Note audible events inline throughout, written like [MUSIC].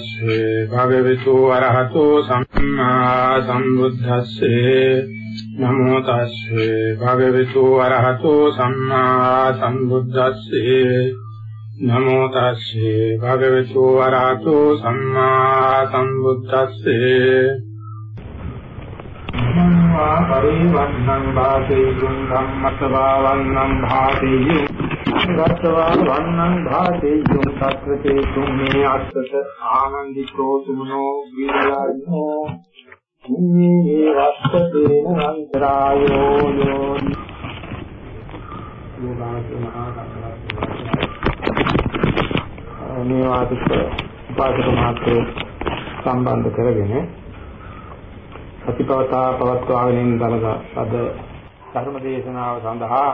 තස්සේ භගවතු වරහතෝ සම්මා සම්බුද්දස්සේ නමෝ තස්සේ භගවතු වරහතෝ සම්මා සම්බුද්දස්සේ නමෝ තස්සේ භගවතු වරහතෝ සම්මා සම්බුද්දස්සේ මම්වා පරිවන්නං වාසේ ධම්මතවා වන්නං භාතේ රත්වා වන්නං භාතේ යොම් තත්‍රතේ තුම්මේ අස්සත ආනන්දිතෝ සුමනෝ විරලන්නෝ ඉන්නේ වස්සතේන අන්තරායෝ යෝ මේ වාදික උපාසක මාත්‍රේ සම්බන්ධ කරගෙන සතිපවතා පවත්වාගෙන ඉන්න බලක අද ධර්ම දේශනාව සඳහා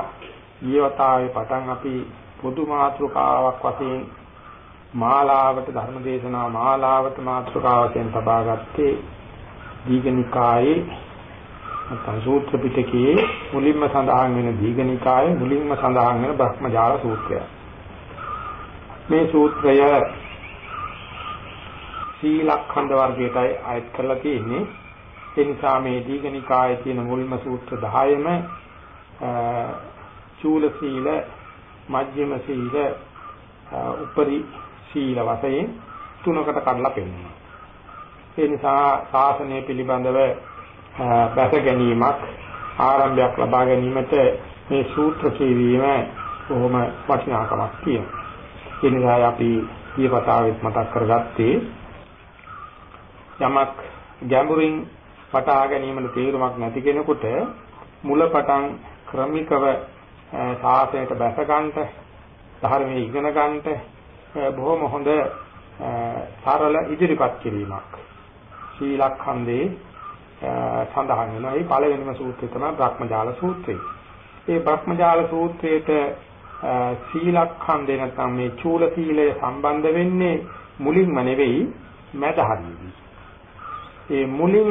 ඊවතාවේ පටන් අපි පොදු මාතෘකාවක් වශයෙන් මාලාවට ධර්ම දේශනා මාලාවට මාතෘකාව වශයෙන් තබා ගත්තේ දීඝනිකායේ නැත්නම් සූත්‍ර පිටකයේ මුලින්ම සඳහන් වෙන දීඝනිකායේ මුලින්ම සඳහන් වෙන බ්‍රහ්මජාල සූත්‍රය. මේ සූත්‍රය සීලඛණ්ඩ වර්ගයටයි අයත් කරලා තියෙන්නේ. ඒ නිසා මේ දීඝනිකායේ තියෙන මුල්ම සූත්‍ර 10ම චූල සීල, මජ්ක්‍ධිම සීල, උපරි සීල වශයෙන් තුනකට කඩලා පෙන්නනවා. ඒ නිසා ශාසනය පිළිබඳව බැස ගැනීමක් ආරම්භයක් ලබා ගැනීමට මේ සූත්‍ර කියවීම බොහොම වටිනාකමක් තියෙනවා. ඒ නිසා අපි ඊපතාවෙත් මතක් කරගත්තේ යමක් ගැඹුරින් වටහා ගැනීමට තේරුමක් නැති කෙනෙකුට මුලපටන් ක්‍රමිකව සාසනයට බැස ගන්නට ධර්මයේ ඉගෙන ගන්නට බොහොම හොඳ සරල ඉදිරිපත් කිරීමක් ශීලඛන්දේ සඳහන් වෙනවා. මේ පළවෙනිම සූත්‍රය තමයි බ්‍රහ්මජාල සූත්‍රය. මේ බ්‍රහ්මජාල සූත්‍රයේට සීලඛන්දේ නැත්නම් මේ චූල සීලය සම්බන්ධ වෙන්නේ මුලින්ම නෙවෙයි මැද හරියදී. ඒ මුලින්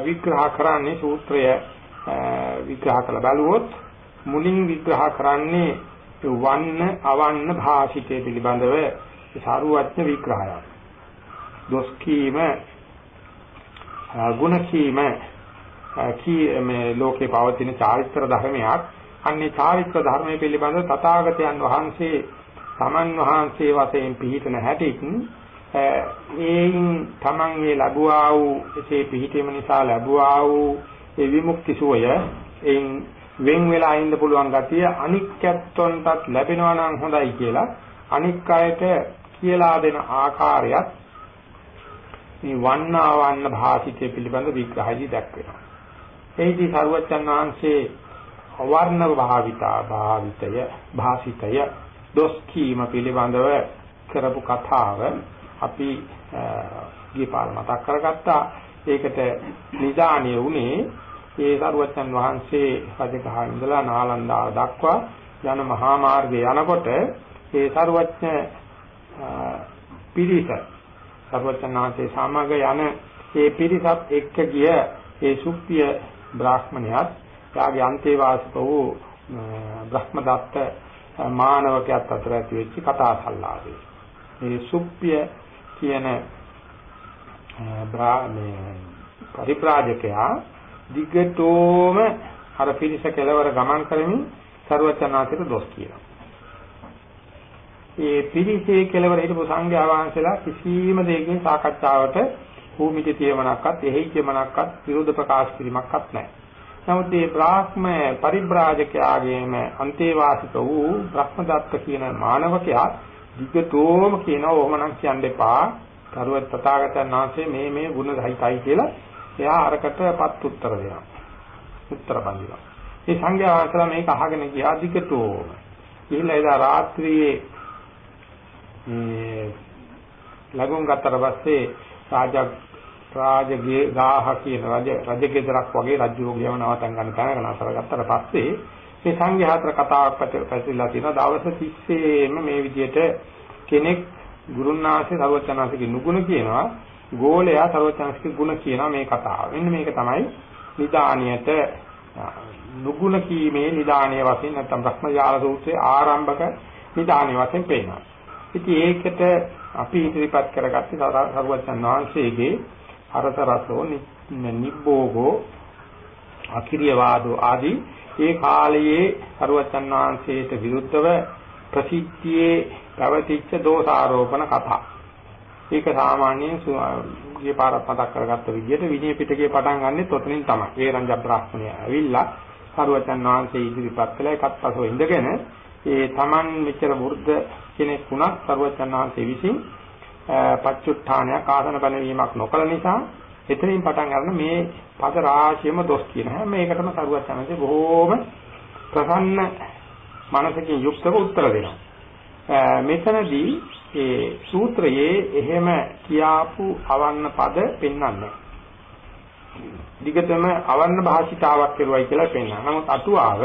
විග්‍රහ කරන්නේ සූත්‍රය විග්‍රහ කළ බලුවොත් මුලින් විග්‍රහ කරන්නේ වන්න අවන්න භාෂිතය පිළිබඳව සාරුවත්න විග්‍රහයක්. දොස් කීම ගුණ කීම කී මේ ලෝකේ පවතින චාරිත්‍ර ධර්මයක් අන්නේ චාරිත්‍ර ධර්මයේ පිළිබඳව තථාගතයන් වහන්සේ තමන් වහන්සේ වශයෙන් පිහිටන හැටිත් ඒයින් තමන් මේ ලැබුවා වූ එසේ පිහිටීම නිසා ලැබුවා වූ ඒ විමුක්ති සුවය එයින් වෙන් වෙලා ඉන්න පුළුවන් ගතිය අනික්කත්වන්ටත් ලැබෙනවා නම් හොඳයි කියලා අනික් අයට කියලා දෙන ආකාරයත් මේ වන්නාවන්න භාසිතය පිළිබඳ විග්‍රහයයි දක්වනවා. එහිදී සරුවච්චන් වහන්සේ අවර්ණ භාවිතා භාවිතය භාසිතය දොස් කීම පිළිබඳව කරපු කතාව අපි ගිපාල මතක් කරගත්තා. ඒකට නිදානිය උනේ ඒ සරුවච්චන් වහන්සේ රජගහ ඉඳලා නාලන්දාව දක්වා යන මහා මාර්ගයේ යනකොට ඒ සරුවච්ච පිරිස සර්වචනාංශේ සමග යන ඒ පිරිසත් එක්ක ගිය ඒ සුප්පිය බ්‍රාහ්මණයාත් යාගේ අන්තේවාසික වූ බ්‍රහ්මදත්ත මානවකයාත් අතර ඇති වෙච්ච කතා සංවාදේ. මේ සුප්පිය කියන බ්‍රාහ්මණය පරිප්‍රාජකයා දිගටෝම අර පිරිස කෙලවර ගමන් කරමින් සර්වචනාංශයට දොස් කියනවා. ඒ පිරිසේ කෙලවර හිටපු සංඝයා වහන්සේලා කිසිම දෙයකින් සාකච්ඡාවට භූමික තියමනක්වත් එහි තියමනක්වත් විරුද්ධ ප්‍රකාශ කිරීමක්වත් නැහැ. නමුත් මේ බ්‍රාහ්ම පරිබ්‍රාජකයාගේම අන්තේවාසික වූ බ්‍රහ්මදත්ත කියන මානවකයා දිගටම කියනවා ඕමනම් කියන්න එපා. කරුවත් තථාගතයන් වහන්සේ මේ මේ ගුණ සහිතයි කියලා එයා අරකටපත් උත්තර දෙනවා. උත්තර බඳිනවා. මේ සංඝයා වහන්සේලා මේක අහගෙන ගියා දිගටම. ගිහිල්ලා එදා රාත්‍රියේ මේ ලැබුම් ගත්තට පස්සේ රාජ රාජගේ ගාහ කියන රජ රජගෙදරක් වගේ රජුගේ ගියම නවතන් ගන්න තැනක නතර ගත්තට පස්සේ මේ සංඝයාතර කතාවක් පැතිරලා තියෙනවා දවස් 30ෙම මේ විදිහට කෙනෙක් ගුරුනාථේ සර්වචනාසිකේ නුගුණ කියනවා ගෝලයා සර්වචනාසිකේ ගුණ කියනවා මේ කතාව. මෙන්න මේක තමයි නිදානියට නුගුණ කීමේ නිදානිය වශයෙන් නැත්නම් බ්‍රහ්මජාල සූත්‍රයේ ආරම්භක නිදානිය වශයෙන් පේනවා. ඉතින් ඒකට අපි ඉදිරිපත් කරගත්තේ සර්වචන් වහන්සේගේ අරත රසෝ නිබ්බෝගෝ අකිරියවාදෝ ආදී ඒ කාලයේ සර්වචන් වහන්සේට විරුද්ධව ප්‍රසිද්ධියේ පැවතිච්ච දෝෂාරෝපණ කතා. ඒක සාමාන්‍යයෙන් ගිය පාරක් මතක් කරගත්ත විදිහට විනය පිටකේ පටන් ගන්නෙ තොතනින් තමයි. ඒ රංජ බ්‍රාහ්මණය ඇවිල්ලා සරුවචන් වහන්සේ ඉදිරිපත් කළා එකත් පසෝ ඉඳගෙන ඒ Taman මෙච්චර වෘද්ධ කෙනෙක් වුණත් සරුවචන් වහන්සේ විසින් පච්චුත්ථානයක් ආසන බලවීමක් නොකළ නිසා එතනින් පටන් ගන්න මේ පද රාශියම දොස් කියන හැම එකටම සරුවචන් වහන්සේ බොහෝම ප්‍රසන්න මනසකින් යුක්තව උත්තර දෙනවා. මෙතනදී ඒ සූත්‍රයේ එහෙම කියාපු අවන්න පද පෙන්වන්නේ. දිගටම අවන්න භාෂිතාවක් කරුවයි කියලා පෙන්වනවා. නමුත් අටුවාව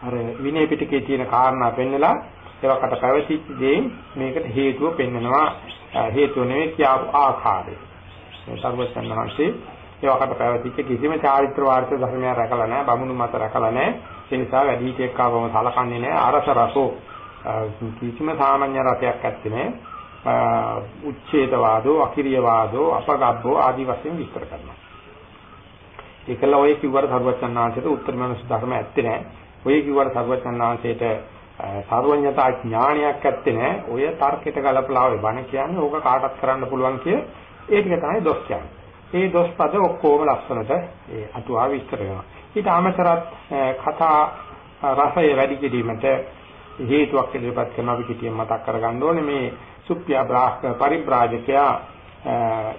අර විනය පිටකේ තියෙන කාරණා පෙන්නලා ඒවකට පැවතිච්ච දේ මේකට හේතුව පෙන්නනවා. හේතුව නෙවෙයි කියාපු ආකාරය. මේ සර්වසන්නහන්සේ ඒවකට පැවතිච්ච කිසිම චාරිත්‍ර වාර්ථ ධර්මයක් රැකලා නැහැ. බමුණු මත රැකලා නැහැ. ඒ නිසා වැඩි හිටියෙක් ආවම සලකන්නේ නැහැ. අරස රසෝ කිසිම සාමාන්‍ය රසයක් ඇත්තේ නැහැ. උච්ඡේදවාදෝ, අකිරියවාදෝ, අපගබ්බෝ ආදී වශයෙන් විස්තර කරනවා. ඒකල ඔය කිව්වට සර්වචන්නාංශයට උත්තර මනස ධර්ම ඇත්තේ නැහැ. ඔය කිව්වට සර්වචන්නාංශයට සර්වඥතා ඥානයක් ඇත්තේ නැහැ. ඔය තර්කයට ගලපලා ඔය බණ කියන්නේ ඕක කාටත් කරන්න පුළුවන් කිය ඒ ටික තමයි දොස් කියන්නේ. ඒ දොස් පද ඔක්කොම ලස්සනට ඒ අටුවා විස්තර වෙනවා. ඊට අමතරත් කතා රසය වැඩි කිරීමට හේතුවක් ඉදිරිපත් කරන අපි කිටියෙන් මතක් කරගන්න ඕනේ මේ සුප්පියා බ්‍රාහ්ක පරිබ්‍රාජකයා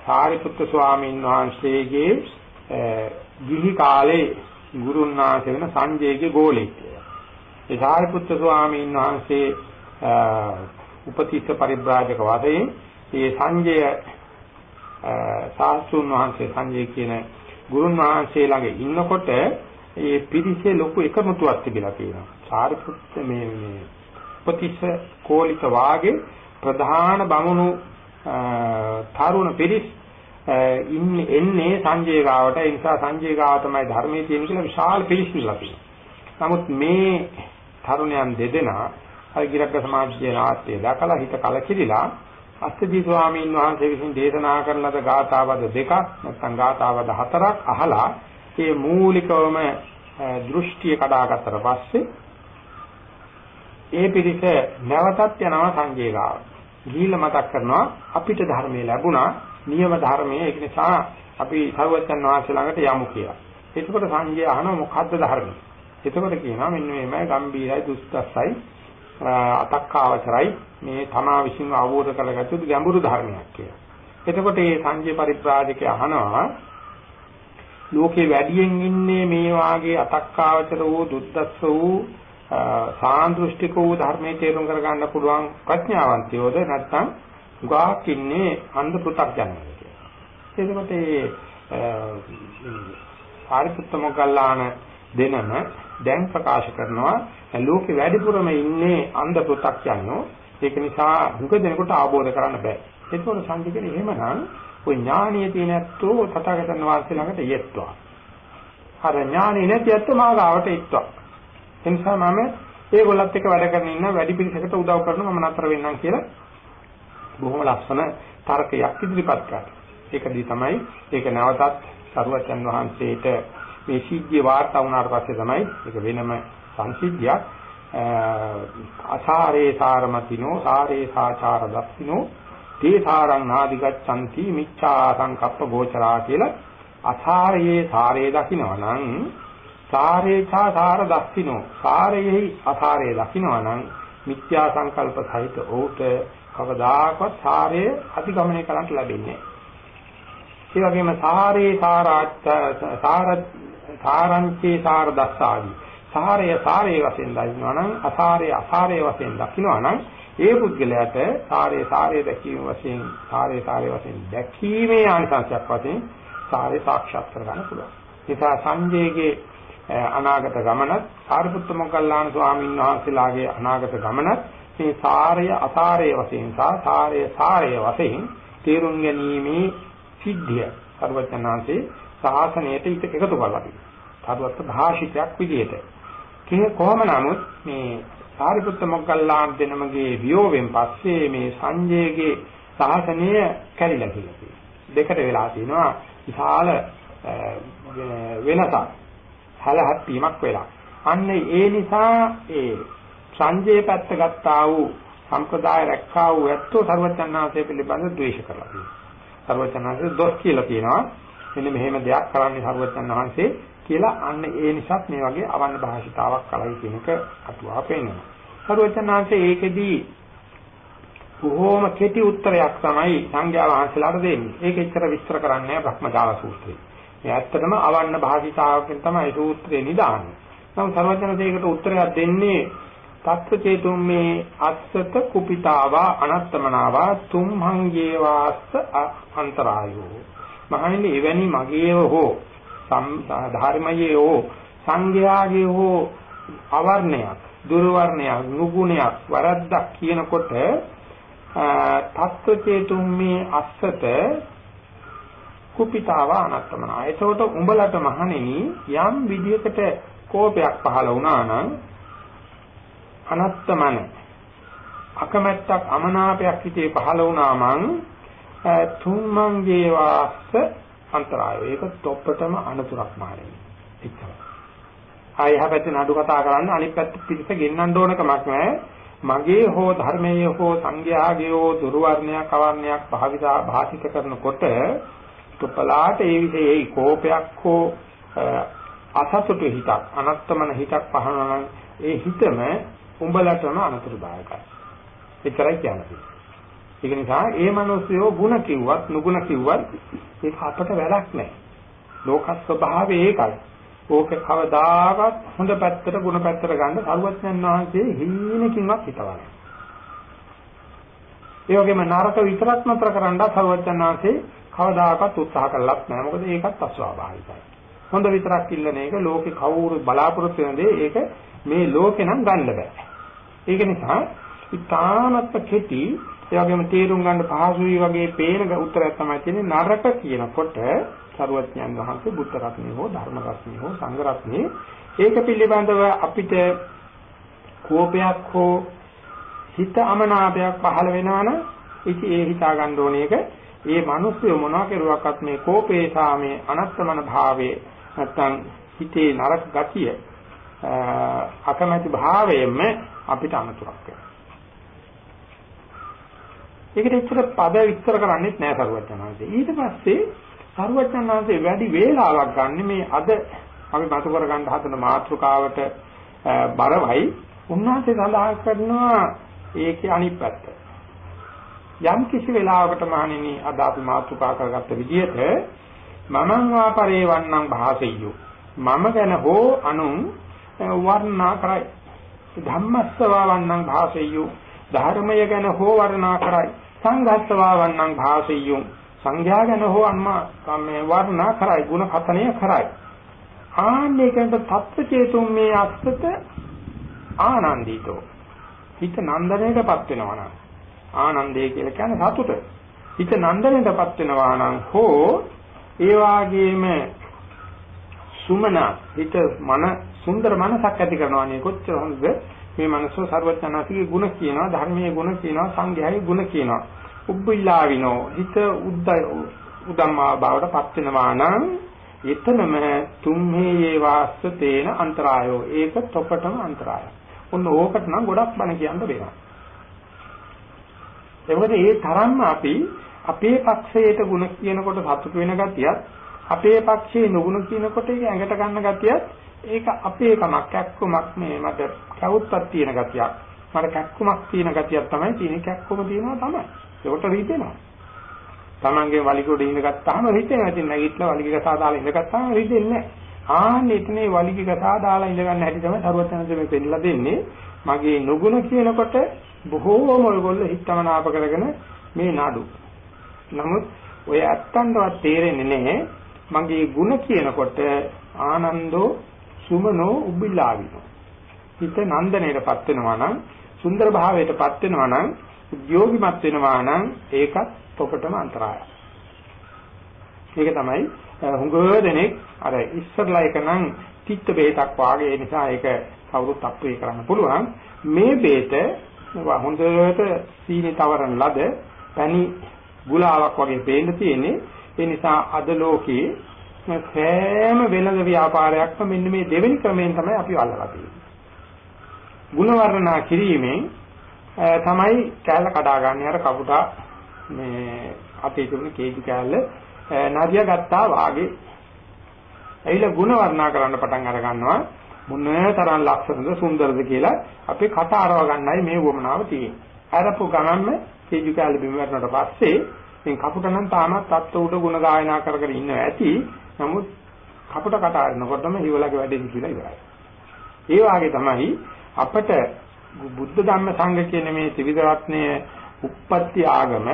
සාරිපුත්‍ර ස්වාමීන් වහන්සේගේ ගිහි කාලේ ගුරුන් වහන්සේ වෙන සංජයගේ ගෝලෙක්. ඒ සාරිපුත්‍ර ස්වාමීන් වහන්සේ උපතිස්ස පරිබ්‍රාජක වශයෙන් මේ සංජය සාස්තුන් වහන්සේ සංජය කියන ගුරුන් වහන්සේ ළඟ ඉන්නකොට ඒ පිරිසේ ලොකු එකමුතුවක් තිබිලා තියෙනවා. සාරිපුත්ත මේ මේ උපතිස්ස කෝලිත වාගේ ප්‍රධාන බමුණු තරුණ පිරිස් ඉන්නේ එන්නේ සංජය ගාවට ඒ නිසා සංජය ගාව තමයි ධර්මයේ තියෙන කියලා විශාල පිරිස් ඉල්ලලා නමුත් මේ තරුණයන් දෙදෙනා අර ගිරක්ක සමාජයේ නාට්‍ය දැකලා හිත කලකිරිලා අස්සජී ස්වාමීන් වහන්සේ විසින් දේශනා කරන ලද ගාථාවද දෙකක් නැත්නම් ගාථාවද හතරක් අහලා ඒ මූලිකවම දෘෂ්ටිය කඩාගත්තට පස්සේ ඒ පිරිස නැවතත් යනවා සංජය ගාව. ගිහිල්ලා මතක් කරනවා අපිට ධර්මයේ ලැබුණා නියම ධර්මයේ ඒක නිසා අපි සරුවචන් වහන්සේ ළඟට යමු කියලා. එතකොට සංජය අහනවා මොකද්ද ධර්මය? එතකොට කියනවා මෙන්න මේමයි ගම්බීරයි දුස්තස්සයි අතක්කාවචරයි මේ තමා විසින් අවබෝධ කරගත්තු ගැඹුරු ධර්මයක් කියලා. එතකොට මේ සංජය පරිප්‍රාජකේ අහනවා ලෝකේ වැඩියෙන් ඉන්නේ මේ වාගේ අතක්කාවචර වූ දුද්දස්ස වූ සාන්දෘෂ්ටික වූ ධර්මයේ තේරුම් කරගන්න පුළුවන් ප්‍රඥාවන්තයෝද නැත්නම් ගාක් ඉන්නේ අන්ධ පෘථග්ජනයෝද කියලා. එතකොට මේ ආරිපුත්ත මොග්ගල්ලාන දෙනම දැන් ප්‍රකාශ කරනවා ලෝකේ වැඩිපුරම ඉන්නේ අන්ධ පෘථග්ජනයෝ. ඒක නිසා දුක දෙනකොට ආબોධ කරන්න බෑ. ඒකෝර සංකේතනේ එහෙමනම් ඔය ඥානිය තියෙන ඇත්තෝ තථාගතයන් වහන්සේ ළඟට යෙත්වා. අර ඥානෙ නැති ඇත්තෝ මාගාවට එක්වා. ඒ නිසා මම ඒගොල්ලත් එක්ක වැඩ කරගෙන ඉන්න වැඩි පිළිසකට උදව් කරනවා මම නතර වෙන්නම් කියලා බොහොම ලස්සන තර්කයක් ඉදිරිපත් කරා. ඒකදී තමයි ඒක නැවතත් සරුවචන් වහන්සේට මේ සිද්ධිය වාර්තා වුණාට පස්සේ තමයි ඒක වෙනම සංසිද්ධියක් අසාරේ සාරමතිනෝ සාරේ සාචාර දස්සිනෝ තේසාරං නාදිගච්ඡanti මිච්ඡා සංකප්ප ගෝචරා කියලා අසාරයේ සාරේ දකින්නවනම් සාරේචා සාර දස්සිනෝ සාරයේහි අසාරයේ දකින්නවනම් මිත්‍යා සංකල්ප සහිත ඕට කවදාකවත් සාරය අතිගමනය කරන්න ලැබෙන්නේ ඒ වගේම සාරේ සාරාත් සාර සාරංචේ සාර දස්සාවි සාරය සාරයේ වශයෙන් දකින්නවනම් අසාරය අසාරයේ වශයෙන් දකින්නවනම් ඒ පුද්ගලයාට සාරේ සාරේ දැකීම වශයෙන් සාරේ සාරේ වශයෙන් දැකීමේ ආනිසංසයක් වශයෙන් සාරේ සාක්ෂාත් කරගන්න පුළුවන්. නිසා සංජේගේ අනාගත ගමනත් සාරිපුත්ත මොග්ගල්ලාන ස්වාමීන් වහන්සේලාගේ අනාගත ගමනත් මේ සාරය අසාරය වශයෙන් සහ සාරය සාරය වශයෙන් තේරුම් ගැනීමේ සිද්ධිය සර්වඥාන්සේ ශාසනයට එකතු කරලා තිබෙනවා. සාරවත් භාෂිතයක් විදිහට. කිය කොහොම නමුත් මේ සාරිපුත්ත මොග්ගල්ලාන දෙනමගේ වියෝවෙන් පස්සේ මේ සංජයගේ ශාසනය කැඩිලා කියලා දෙකට වෙලා තිනවා විශාල වෙනසක් හලහත් වීමක් වෙලා. අන්න ඒ නිසා ඒ සංජේ පැත්ත ගත්තා වූ සම්ප්‍රදාය රැක්කා වූ ඇත්තෝ සර්වචන්නාංශය පිළිබඳ ද්වේෂ කරලා තියෙනවා. සර්වචන්නාංශය දොස් කියලා කියනවා. මෙන්න මෙහෙම දෙයක් කරන්නේ සර්වචන්නාංශේ කියලා අන්න ඒ නිසාත් මේ වගේ අවන්න භාෂිතාවක් කලයි කියනක අතුවා පේනවා. සර්වචන්නාංශේ ඒකෙදී බොහෝම කෙටි උත්තරයක් තමයි සංඥා වහන්සේලාට දෙන්නේ. ඒක එච්චර විස්තර කරන්නේ නැහැ බ්‍රහ්මජාල සූත්‍රයේ. මේ ඇත්තටම අවන්න භාෂිතාවකින් තමයි සූත්‍රේ නිදාන්නේ. නම් සර්වඥ උත්තරයක් දෙන්නේ තත්ත්ව චේතුම් මේ අස්සත කුපිතාවා අනත්තමනාවා තුම්හංගේ වාස්ස අන්තරායෝ මහණෙනි එවැනි මගේව හෝ ධර්මයේ හෝ සංඝයාගේ හෝ අවර්ණයක් දුර්වර්ණයක් නුගුණයක් වරද්දක් කියනකොට තත්ත්ව චේතුම් මේ අස්සත කුපිතාව අනත්තමනා. එතකොට උඹලට මහණෙනි යම් විදියකට කෝපයක් පහළ වුණා නම් අනත්තමන අකමැත්තක් අමනාපයක් හිතේ පහළ වුණා මං තුම්මන්ගේ වාස්ස අන්තරායෝ ඒක තොප්පටම අනතුරක් මාරෙන්නේ එච්චරයි ආය හැපැත්තේ නඩු කතා කරන්න අනිත් පැත්ත පිටිස ගෙන්නන්න ඕන කමක් නැහැ මගේ හෝ ධර්මයේ හෝ සංඝයාගේ හෝ දුර්වර්ණයක් අවර්ණයක් භාවිතා භාෂිත කරනකොට තුපලාට ඒ විදිහේ කෝපයක් හෝ අසතුටු හිතක් අනත්තමන හිතක් පහළනවා ඒ හිතම උඹලටම අනතුරුදායකයි. එච්චරයි කියන්නේ. ඒක නිසා ඒ මිනිස්සුયો ಗುಣ කිව්වත් නුගුණ කිව්වත් ඒක අපට වැරක් නැහැ. ලෝක ස්වභාවය ඒකයි. ඕක කවදාකවත් හොඳ පැත්තට ಗುಣ පැත්තට ගන්න සරුවත්යන් වහන්සේ හිණකින්වත් හිතවන්නේ. ඒ වගේම නරක විතරක් නතර කරන්න සරුවත්යන් වහන්සේ කවදාකවත් උත්සාහ කළත් නැහැ. මොකද ඒකත් අස්වාභාවිකයි. හොඳ විතරක් ඉල්ලන එක ලෝකේ කවුරු බලාපොරොත්තු වෙන දේ ඒක මේ ලෝකේ නම් ගන්න බෑ. ඒක නිසා ඉතාමත් කෙටි ඒ වගේම තේරුම් ගන්න පහසුයි වගේ පේන උත්තරයක් තමයි තියෙන්නේ නරක කියනකොට සරුවඥයන් වහන්සේ බුද්ධ රත්නේ හෝ ධර්ම රත්නේ හෝ සංඝ රත්නේ ඒක පිළිබඳව අපිට කෝපයක් හෝ හිත අමනාපයක් පහළ වෙනවනම් ඉති ඒ හිතා ගන්න ඕනේ එක ඒ මිනිස්සු මොනවා කරුවක්වත් මේ කෝපේ සාමේ අනත්තමන භාවයේ නැත්තම් හිතේ නරක ගතිය අකමැති භාවයෙන්ම අපිට අනතුරක් වෙනවා. ඒකට ඇත්තට පද විස්තර කරන්නේත් නෑ සරුවචනාංශේ. ඊට පස්සේ සරුවචනාංශේ වැඩි වේලාවක් ගන්න මේ අද අපි මතු කර ගන්න හදන මාතෘකාවට බරවයි. උන්වහන්සේ සඳහන් කරනවා ඒකේ අනිත් පැත්ත. යම් කිසි වෙලාවකට මහණෙනි අද අපි මාතෘකා කරගත්ත විදිහට මමං වාපරේ වන්නං භාසෙය්‍යෝ. මම ගැන හෝ අනුන් වර්ණනා කරයි. ධම්මස්සවාවන්නං භාසෙය්‍යු. ධර්මය ගැන හෝ වර්ණනා කරයි. සංඝස්සවාවන්නං භාසෙය්‍යු සංඝයා ගැන හෝ අම්මා මේ වර්ණනා කරයි ಗುಣ කතනය කරයි. ආන්නේකට තත්ත්ව චේතුම් මේ අස්සත ආනන්දිතෝ. හිත නන්දනයටපත් වෙනවා නම්. ආනන්දය කියලා කියන්නේ සතුට. හිත නන්දනයටපත් වෙනවා නම් හෝ ඒ වාගේම සුමන හිත මන සුන්දර මනසක් ඇති කරනවා නේ කොච්චර හොඳද? මේ මනසෝ සර්වඥාන්සේගේ ගුණ කියනවා ධර්මයේ ගුණ කියනවා සංඝයාගේ ගුණ කියනවා උබ්බිලාවිනෝ හිත උද්දය උදම්මා බවට පත් වෙනවා නම් එතනම තුම්හේ වාස්ස තේන අන්තරායෝ ඒක තොපටම අන්තරාය. ඔන්න ඕකට නම් ගොඩක් බණ කියන්න වෙනවා. එවද ඒ තරම්ම අපි අපේ පක්ෂයට ಗುಣ කියනකොට සතුට වෙන ගතියත් අපේ පක්ෂයේ නුගුණ කියනකොට ඒක ඇඟට ගන්න ගතියත් ඒක අපේ කමක් කැක්කුමක් මේ මට කවුත්තක් තියෙන ගතියක්. මට කැක්කුමක් තියෙන ගතියක් තමයි තියෙන්නේ. කැක්කුම තියෙනවා තමයි. ඒකට රිදෙනවා. Tamange වලිගොඩ ඉඳ ගත්තාම රිදෙනවා. ඉතින් නැගිටලා වලිගක සාදාලා ඉඳ ගත්තාම රිදෙන්නේ නැහැ. ආන්න එතනේ වලිගය කතා දාලා ඉඳ ගන්න හැටි තමයි සරුවචනන්ද මේ පෙන්නලා දෙන්නේ. මගේ නුගුණ කියනකොට බොහෝම ඔයගොල්ලෝ හිතමනාප කරගෙන මේ නඩු. නමුත් ඔය ඇත්තන්ටවත් තේරෙන්නේ නැහැ. මගේ ಗುಣ කියනකොට ආනන්දෝ සුමනෝ උබ්බිලාවිනෝ. හිත නන්දනයටපත් වෙනවා නම් සුන්දර භාවයටපත් වෙනවා නම් උද්‍යෝගිමත් වෙනවා නම් ඒකත් ඔබටම අන්තරායයි. ඒක තමයි හුඟ දෙනෙක් අර ඉස්සරලා එක නම් තිත්ත බෙහෙතක් වාගේ නිසා ඒක කවුරුත් අප්‍රිය කරන්න පුළුවන් මේ බෙහෙත හොඳට සීනි තවරන ලද පැණි ගුලාවක් වගේ පේන්න තියෙන්නේ ඒ නිසා අද ලෝකේ සෑම වෙළඳ ව්‍යාපාරයක්ම මෙන්න මේ දෙවෙනි ක්‍රමයෙන් තමයි අපි අල්ලලා තියෙන්නේ. ಗುಣ වර්ණනා කිරීමෙන් තමයි කෑල්ල කඩා ගන්න අර කපුටා මේ අපේ තිබුණ කේජු කෑල්ල නදියා ගත්තා වාගේ. ඇවිල්ලා ಗುಣ වර්ණනා කරන්න පටන් අර ගන්නවා. මොනතරම් ලක්ෂණද සුන්දරද කියලා අපි කට අරව ගන්නයි මේ වමනාව තියෙන්නේ. අරපු ගමන්ම කේජු කෑල්ල බිම වැටුණාට පස්සේ ඉතින් කපුට නම් තාමත් තත්ත උඩ ಗುಣ ගායනා කර කර ඉන්නවා ඇති. නමුත් කපුට කට අරිනකොටම හිවලගේ වැඩේ කියලා ඉවරයි. ඒ වාගේ තමයි අපට බුද්ධ ධම්ම සංඝ කියන මේ ත්‍රිවිධ රත්නයේ උප්පත්ති ආගම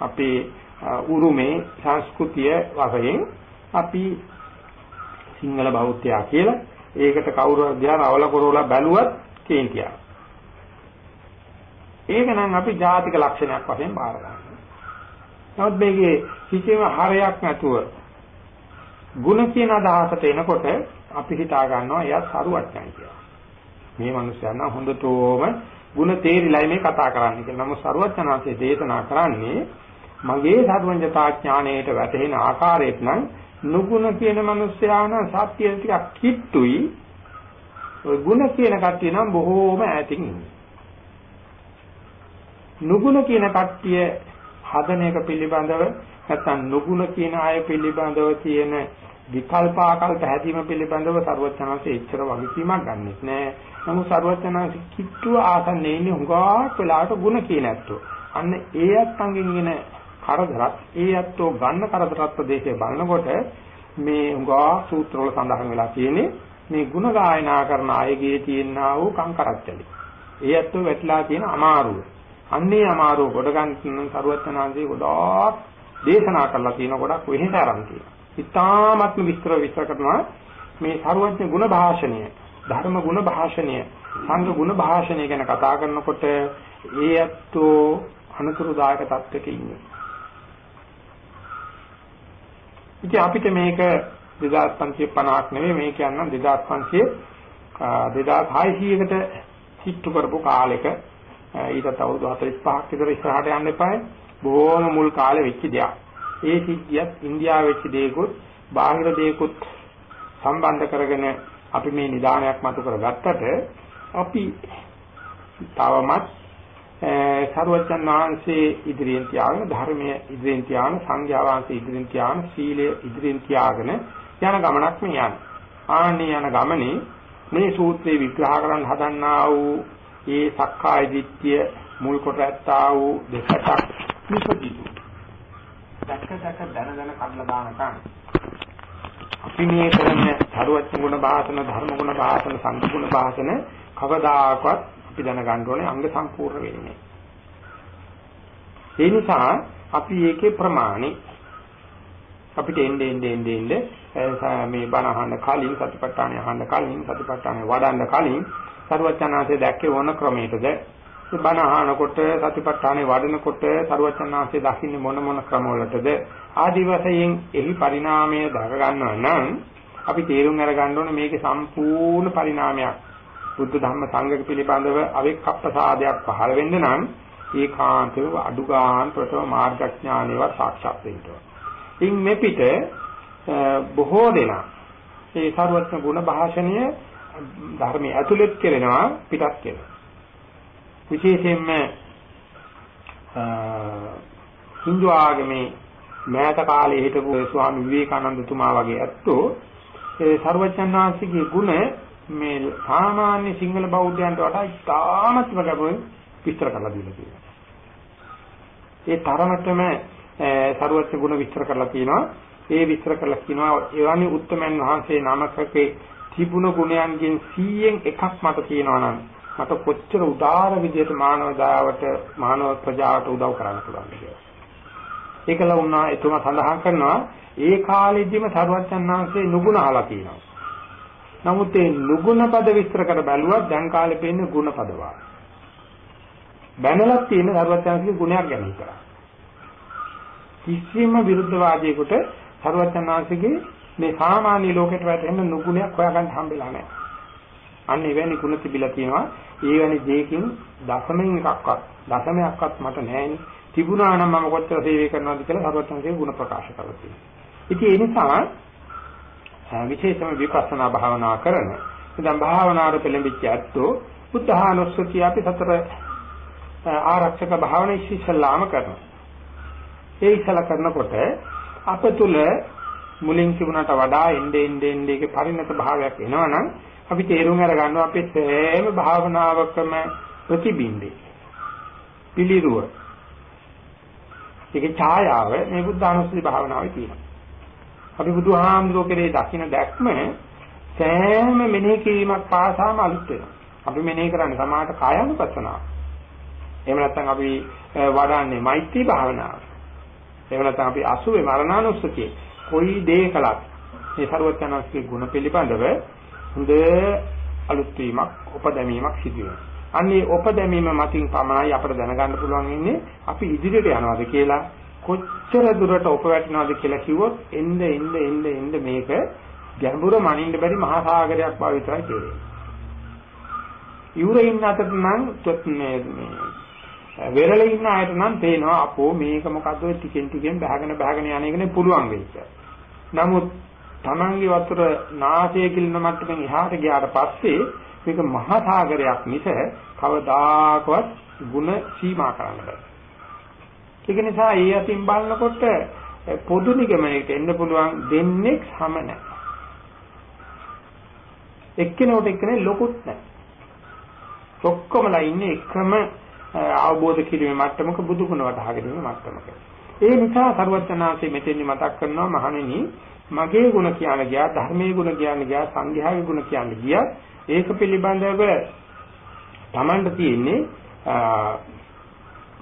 අපේ උරුමේ සංස්කෘතිය වශයෙන් අපි සිංහල බෞද්ධයා කියලා ඒකට කවුරු ධ්‍යාන අවල කරවලා බැලුවත් කේන්තියක්. ඒක නම් අපි ජාතික ලක්ෂණයක් වශයෙන් බාර ගන්නවා. නමුත් මේකේ කිසිම හරයක් නැතුව ಗುಣ කියන අදහසට එනකොට අපි හිතා ගන්නවා එයා සරුවට්ටයි කියලා. මේ මිනිස්යා නම් හොඳටම ಗುಣ තේරිලයි මේ කතා කරන්නේ කියලා. නමුත් සරුවචනාංශයේ දේශනා කරන්නේ මගේ සර්වඥතා ඥාණයට වැටෙන ආකාරයට නම් නුගුණ කියන මිනිස්යා නම් සත්‍ය ටිකක් කිට්ටුයි. ඔය ಗುಣ කියන කට්ටිය නම් බොහෝම ඈතින් ඉන්නේ. නුගුණ කියන කට්ටිය හදන එක පිළිබඳව නැත්නම් නුගුණ කියන අය පිළිබඳව තියෙන විකල්පාකල්ප හැදීම පිළිබඳව ਸਰවඥාන්සේ එච්චර වගකීමක් ගන්නෙත් නෑ. නමුත් ਸਰවඥාන්සේ කිට්ටුව ආසන්නේ ඉන්නේ හුඟක් වෙලාවට ಗುಣ කියන ඇත්තෝ. අන්න ඒ අත්ංගෙන් එන කරදරත් ඒ ඇත්තෝ ගන්න කරදරත් ප්‍රදේශය බලනකොට මේ හුඟා සූත්‍රවල සඳහන් වෙලා තියෙන්නේ මේ ಗುಣ ගායනා කරන අයගේ තියෙනා වූ කංකරච්චලි. ඒ ඇත්තෝ වැටලා තියෙන අමාරුව. අන්නේ අමාරුව ගොඩ ගන්න සරුවත්නාංශේ ගොඩාක් දේශනා කරලා තියෙන ගොඩක් වෙහෙස ආරම්භ තියෙනවා. ඉතාමත්ම විස්තර විස්තර කරනවා මේ සරුවචන ගුණ භාෂණය, ධර්ම ගුණ භාෂණය, සංඝ ගුණ භාෂණය ගැන කතා කරනකොට ඒ ඇත්තෝ අනුතුරුදායක තත්ත්වයක ඉන්නේ. ඉතින් අපිට මේක 2550ක් නෙවෙයි මේ කියන්නම් 2500 2600කට සිට්ටු කරපු කාලෙක ඊටත් අවුරුදු 45ක් විතර ඉස්සරහට යන්න එපායි. බොහොම මුල් කාලේ වෙච්ච දෙයක්. ඒ සිද්ධියත් ඉන්දියාවේ වෙච්ච දේකුත් බාහිර දේකුත් සම්බන්ධ කරගෙන අපි මේ නිදානයක් මතු කරගත්තට අපි තවමත් සරුවචන් වහන්සේ ඉදිරියෙන් තියාගෙන ධර්මයේ ඉදිරියෙන් තියාගෙන සංඝයා වහන්සේ ඉදිරියෙන් තියාගෙන සීලය ඉදිරියෙන් තියාගෙන යන ගමනක් මේ යන්නේ. ආන්නේ යන ගමනේ මේ සූත්‍රේ විග්‍රහ කරන්න හදන්නා වූ ඒ සක්කාය දිට්ඨිය මුල් කොට ඇත්තා වූ දෙකක් නිපදිතු. දැක දැක දන දන කඩලා දානකම් අපි මේ කරන ධරුවත් ගුණ භාෂණ ධර්ම ගුණ භාෂණ සංඝ ගුණ භාෂණ කවදාකවත් අපි දැනගන්න ඕනේ අංග සම්පූර්ණ වෙන්නේ. ඒ නිසා අපි ඒකේ ප්‍රමාණි අපිට එන්නේ එන්නේ එන්නේ මේ බණ අහන්න කලින් සතිපට්ඨානය අහන්න කලින් සතිපට්ඨානය වඩන්න කලින් සරුවචනාංශය දැක්කේ වොන ක්‍රමයකද බණ අහනකොට සතිපට්ඨානේ වඩනකොට සරුවචනාංශය දකින්නේ මොන මොන ක්‍රමවලටද ආදි වශයෙන් එහි පරිණාමය දක ගන්නවා නම් අපි තේරුම් අරගන්න ඕනේ මේකේ සම්පූර්ණ පරිණාමයක්. බුද්ධ ධම්ම සංඝක පිළිබඳව අවික්කප්පසාදයක් පහළ වෙන්න නම් ඒකාන්තව අඩුගාන් ප්‍රථම මාර්ගඥානේවත් සාක්ෂාත් වෙන්න ඕන. ඉන් මෙපිට බොහෝ දෙනා ඒ සරුවත්න ගුණ භාෂණය ධර්මයේ ඇතුළත් කෙරෙනවා පිටත් කෙරෙනවා. විශේෂයෙන්ම හින්දු ආගමේ මෑත කාලේ හිටපු ස්වාමි විවේකානන්ද තුමා වගේ ඇත්තෝ ඒ ਸਰවඥාන්සේගේ ගුණ මේ සාමාන්‍ය සිංහල බෞද්ධයන්ට වඩා ඉතාමත්ම ගැඹුරින් විස්තර කරලා දීලා තියෙනවා. ඒ තරමටම ਸਰවඥ ගුණ විස්තර කරලා තියෙනවා. ඒ විස්තර කරලා කියනවා එවැනි උත්තරමන් වහන්සේ නාමකකේ තිබුණ ගුණයන්ගෙන් 100න් එකක් මට තියෙනවා නම් මට කොච්චර උදාාර විදියට මානව දායවට මානව ප්‍රජාවට උදව් කරන්න පුළුවන්ද කියලා. ඒකල වුණා එතුමා සඳහන් කරනවා ඒ කාලෙදිම සරුවච්චන් වහන්සේ නුගුණ අහලා තියෙනවා. නමුත් ඒ නුගුණ පද විස්තර කර බැලුවත් දැන් කාලේ පේන්නේ ගුණ පද වාගේ. බැනලා තියෙන සරුවච්චන්ගේ ගුණයක් ගැන හිතලා. කිසිම විරුද්ධවාදයකට සරුවච්චන් වහන්සේගේ මේ සාමාන්‍ය ලෝකයට වැටෙන්න නුගුණයක් හොයාගන්න හම්බෙලා නැහැ. අන්න එවැනි ගුණ තිබිලා තියෙනවා. ඒ වැනි දෙයකින් දශමෙන් එකක්වත් දශමයක්වත් මට නැහැනේ. තිබුණා නම් මම කොච්චර සේවය කරනවද කියලා සරුවච්චන්ගේ ගුණ ප්‍රකාශ කරලා තියෙනවා. ඉතින් ඒ නිසා විශේෂම විපස්සනා භාවනා කරන දැන් භාවනාවට පෙළඹිච්ච ඇත්තෝ බුද්ධානුස්සතිය අපි සතර ආරක්ෂක භාවනා ඉස්සෙල්ලාම කරනවා. ඒ ඉස්සලා කරනකොට අප තුල මුලින් තිබුණට වඩා එnde ende ende එකේ පරිණත භාවයක් එනවනම් අපි තේරුම් අර ගන්නවා අපේ සෑම භාවනාවකම ප්‍රතිබිම්බේ පිළිරුව ඒකේ ඡායාව මේ බුද්ධානුස්සති භාවනාවේ තියෙනවා. අපි බුදුහාමුදුරුවෝ කෙරේ දකින්න දැක්ම සෑම මෙනෙහි කිරීමක් පාසාම අලුත් වෙනවා. අපි මෙනෙහි කරන්නේ සමාහට කායानुපස්සනාව. එහෙම නැත්නම් අපි වඩන්නේ මෛත්‍රී භාවනාව. එහෙම නැත්නම් අපි අසුවේ මරණානුස්සතිය. කොයි දේ කළත් මේ ਸਰවඥාන්සේගේ ගුණ පිළිබඳව හොඳ අලුත් වීමක්, උපදැමීමක් සිදු වෙනවා. අන්නේ උපදැමීම මතින් පමණයි අපිට දැනගන්න පුළුවන් ඉන්නේ අපි ඉදිරියට යනවාද කියලා කොච්චර දුරට උපවැටෙනවද කියලා කිව්වොත් එන්න එන්න එන්න එන්න මේක ගැඹුර මනින්න බැරි මහා සාගරයක් බව විතරයි තේරෙන්නේ. ඉවුරේ ඉන්න අතට නම් මේ වෙරළේ ඉන්න අයට නම් පේනවා අපෝ මේක මොකද්ද ඔය ටිකෙන් ටිකෙන් බහගෙන බහගෙන යන එකනේ පුළුවන් වෙයිද. නමුත් Tamange වතුර නාසය කිලින මට්ටමින් එහාට ගියාට පස්සේ මේක මහා සාගරයක් මිස කවදාකවත් ಗುಣ සීමා කරන්න බෑ. ඒක නිසා ඒ අතින් බලනකොට පොදු නිගමනයකට එන්න පුළුවන් දෙන්නේ සම නැහැ. එක්කෙනෙකුට එක්කෙනෙක් ලොකුත් නැහැ. ඔක්කොමලා ඉන්නේ එකම අවබෝධ කිරීමේ මට්ටමක බුදු ගුණ වටහා ගැනීම මට්ටමක. ඒ නිසා සරුවචනාංශයේ මෙතෙන්දි මතක් කරනවා මහණෙනි මගේ ගුණ කියන ගියා ධර්මයේ ගුණ කියන ගියා සංඝයාගේ ගුණ කියන ගියා. ඒක පිළිබඳව Tamanට තියෙන්නේ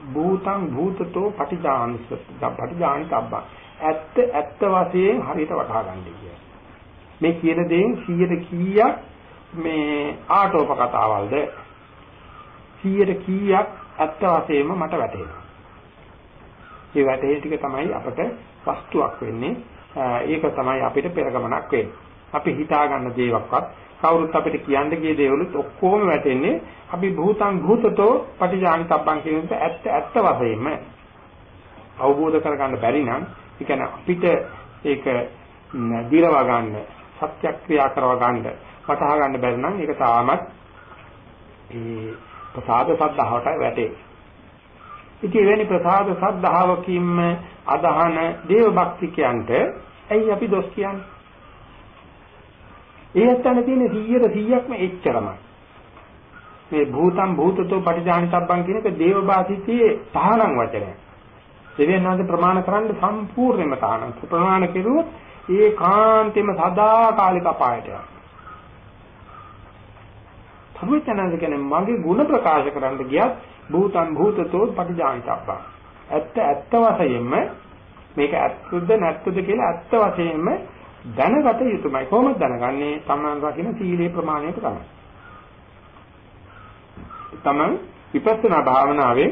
භූතං භූතතෝ පටිජානස පටිජානිතබ්බා ඇත්ත ඇත්ත වශයෙන් හරියට වටහා ගන්න කියන්නේ මේ කියන දේෙන් 100ට කීයක් මේ ආටෝප කතාවල්ද? 100ට කීයක් ඇත්ත වශයෙන්ම මට වැටහෙනවා? ඒ වැටේ ටික තමයි අපට වස්තුවක් වෙන්නේ ඒක තමයි අපිට පෙරගමනක් වෙන්නේ අපි හිතා ගන්න දේවක්වත් කවුරුත් අපිට කියන්න ගිය දේවලුත් ඔක්කොම වැටෙන්නේ අපි භූතං භූතතෝ පටිජානිතබ්බං කියන එක ඇත්ත ඇත්ත වශයෙන්ම අවබෝධ කරගන්න බැරි නම් ඒ කියන්නේ අපිට ඒක දිරව ගන්න සත්‍යක්‍රියා කරව ගන්න වටහා ගන්න බැරි නම් ඒක තාමත් ඒ ප්‍රසාද සද්ධාවට වැටේ. ඉතින් එවැනි ප්‍රසාද සද්ධාවකින්ම අදහන දේව භක්තිකයන්ට ඇයි අපි දොස් කියන්නේ? ඒ ඇත්තන තියෙන 100ට 100ක්ම එච්චරමයි. මේ භූතම් භූතතෝ පටිජානිතබ්බං කියන එක දේවභාසිතයේ තහනම් වචනයක්. දෙවියන්වන්ද ප්‍රමාණ කරන්න සම්පූර්ණයෙන්ම තහනම්. ප්‍රමාණ කෙරුවොත් ඒ කාන්තෙම සදාකාලික අපායට යනවා. සර්වඥාන්ද කියන්නේ මගේ ಗುಣ ප්‍රකාශ කරන්න ගියත් භූතං භූතතෝ පටිජානිතබ්බං. ඇත්ත ඇත්ත වශයෙන්ම මේක ඇත්තද නැත්තද කියලා ඇත්ත වශයෙන්ම දැනගත යුතුමයි. කොහොමද දැනගන්නේ? තමන් රකින්න සීලේ ප්‍රමාණයට තමයි. තමන් විපස්සනා භාවනාවේ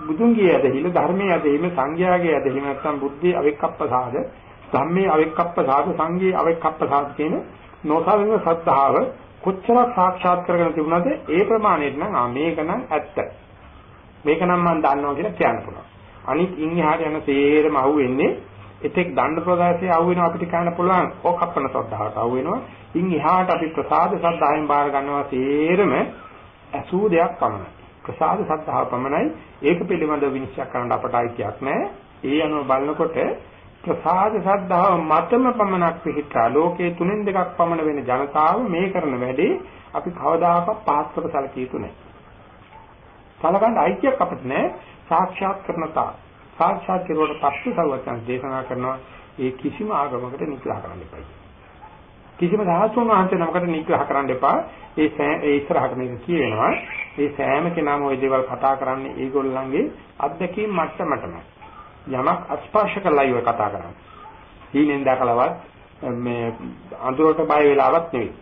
බුදුන්ගේ ඇදහිල ධර්මයේ ඇදහිම සංඝයාගේ ඇදහිම නැත්නම් බුද්ධි අවික්කප්පසාද ධම්මේ අවික්කප්පසාද සංඝේ අවික්කප්පසාද කියන නොසලින සත්‍තාව කොච්චරක් සාක්ෂාත් කරගෙන තිබුණාද ඒ ප්‍රමාණයට නම් ආ මේක නම් ඇත්ත මේක නම් මම දන්නවා කියලා කියන්න පුළුවන් අනිත් ඉන් එහාට යන තේරම අහුවෙන්නේ එතෙක් දණ්ඩ ප්‍රදාසයේ අහු වෙනවා අපිට කියන්න පුළුවන් ඕකප්පන සද්ධාවට අහු වෙනවා. ඉන් එහාට අපි ප්‍රසාද සද්ධායෙන් බාර ගන්නවා තේරම අසූ දෙයක් පමණයි. ප්‍රසාද සද්ධාව පමණයි. ඒක පිළිබඳව විනිශ්චය කරන්න අපට අයිතියක් නැහැ. ඒ අනුව බලනකොට ප්‍රසාද සද්ධාව මතම පමණක් පිහිටා ලෝකයේ තුනෙන් දෙකක් පමණ වෙන ජනතාව මේ කරන වැඩේ අපි කවදාකවත් පහත්කට සැලකිය යුතු නැහැ. සලකන්න අයිතියක් අපිට නැහැ. සාක්ෂාත් කරන තා සාක්ෂාත් කෙරුවට පස්සේ සර්වඥාන් දේශනා කරනවා ඒ කිසිම ආගමකට නිග්‍රහ කරන්න එපා. කිසිම සාහසුන් වහන්සේ නමකට නිග්‍රහ කරන්න එපා. ඒ ඒ ඉස්සරහට මේක කියවෙනවා. ඒ සෑම කෙනාම ওই දේවල් කතා කරන්නේ ඒගොල්ලන්ගේ අත්දැකීම් මට්ටමටම. යමක් අස්පර්ශ කරලා ඉව කතා කරන්නේ. හීනෙන් දැකලවත් මේ අඳුරට බය වෙලාවක් නෙවෙයි.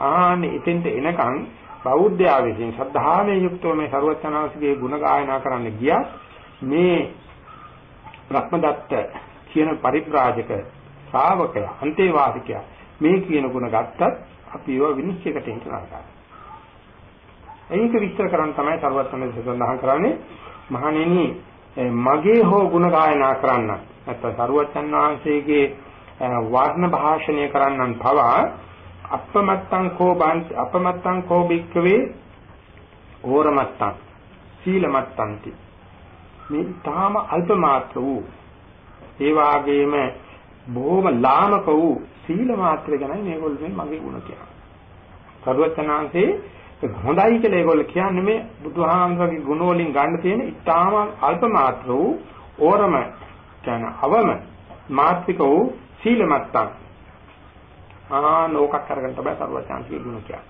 ආනේ එතෙන්ට එනකන් බෞද්ධයා විසින් සද්ධාමය යුක්තව මේ ਸਰවඥාන්සේගේ ගුණ ගායනා කරන්න ගියා. මේ රත්නදත්ත කියන පරිත්‍රාජක ශ්‍රාවකයා අන්තේවාසිකයා මේ කියන ගුණ ගත්තත් අපි ඒවා විනිශ්චයකට එන්න නරකයි. ඒක විස්තර කරන්න තමයි ਸਰවඥාන්සේ සඳහන් කරන්නේ මහණෙනි මගේ හෝ ගුණ ගායනා කරන්න නැත්නම් සරුවච්චන් වහන්සේගේ වර්ණ භාෂණය කරන්නන් පවා අපමත්තං කෝ අපමත්තං කෝ බික්කවේ ඕරමත්තං සීලමත්තන්ති මේ තාම අල්ප මාත්‍ර වූ ඒ වාගේම බොහොම ලාමක වූ සීල මාත්‍ර ගැනයි මේගොල්ලෝ මගේ ගුණ කියන්නේ. සරුවචනාංශේ හොඳයි කියලා ඒගොල්ලෝ කියන්නේ මේ බුදුහාමරගේ ගුණ වලින් ගන්න තියෙන ඊටාම අල්ප මාත්‍ර වූ ඕරම කියන අවම මාත්‍රික වූ සීලමත්තං ආනෝකක් අරගෙන තමයි සරුවචාන්සික ගුණ කියන්නේ.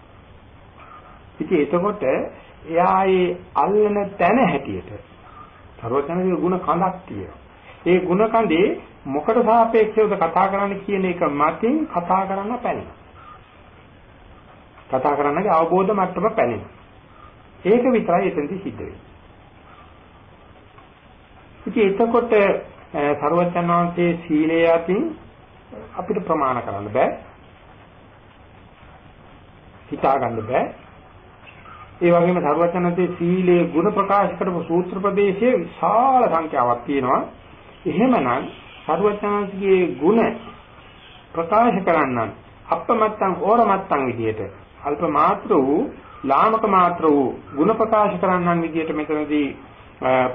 ඉතින් එතකොට එයා ඒ අල්ලන තැන හැටියට සරුවචාන්සික ගුණ කඳක් තියෙනවා. ඒ ගුණ කඳේ මොකට සාපේක්ෂවද කතා කරන්න කියන එක මතින් කතා කරන්න පැනෙනවා. කතා කරන්නගේ අවබෝධ මට්ටම පැනෙනවා. ඒක විතරයි එතනදි සිද්ධ වෙන්නේ. ඉතින් එතකොට සරුවචන් වහන්සේ සීලය අතින් අපිට ප්‍රමාණ කරන්න බෑ. හිතා ගන්න බෑ. ඒ වගේම සර්වඥාන්සේ සීලයේ ගුණ ප්‍රකාශ කරපු සූත්‍ර ප්‍රදේශයේ විශාල සංඛ්‍යාවක් තියෙනවා. එහෙමනම් සර්වඥාන්සේගේ ගුණ ප්‍රකාශ කරන්නන් අපමත්තන් ඕරමත්තන් විදියට අල්ප මාත්‍ර වූ ලාමක මාත්‍ර වූ ගුණ ප්‍රකාශ කරන්නන් විදියට මෙතනදී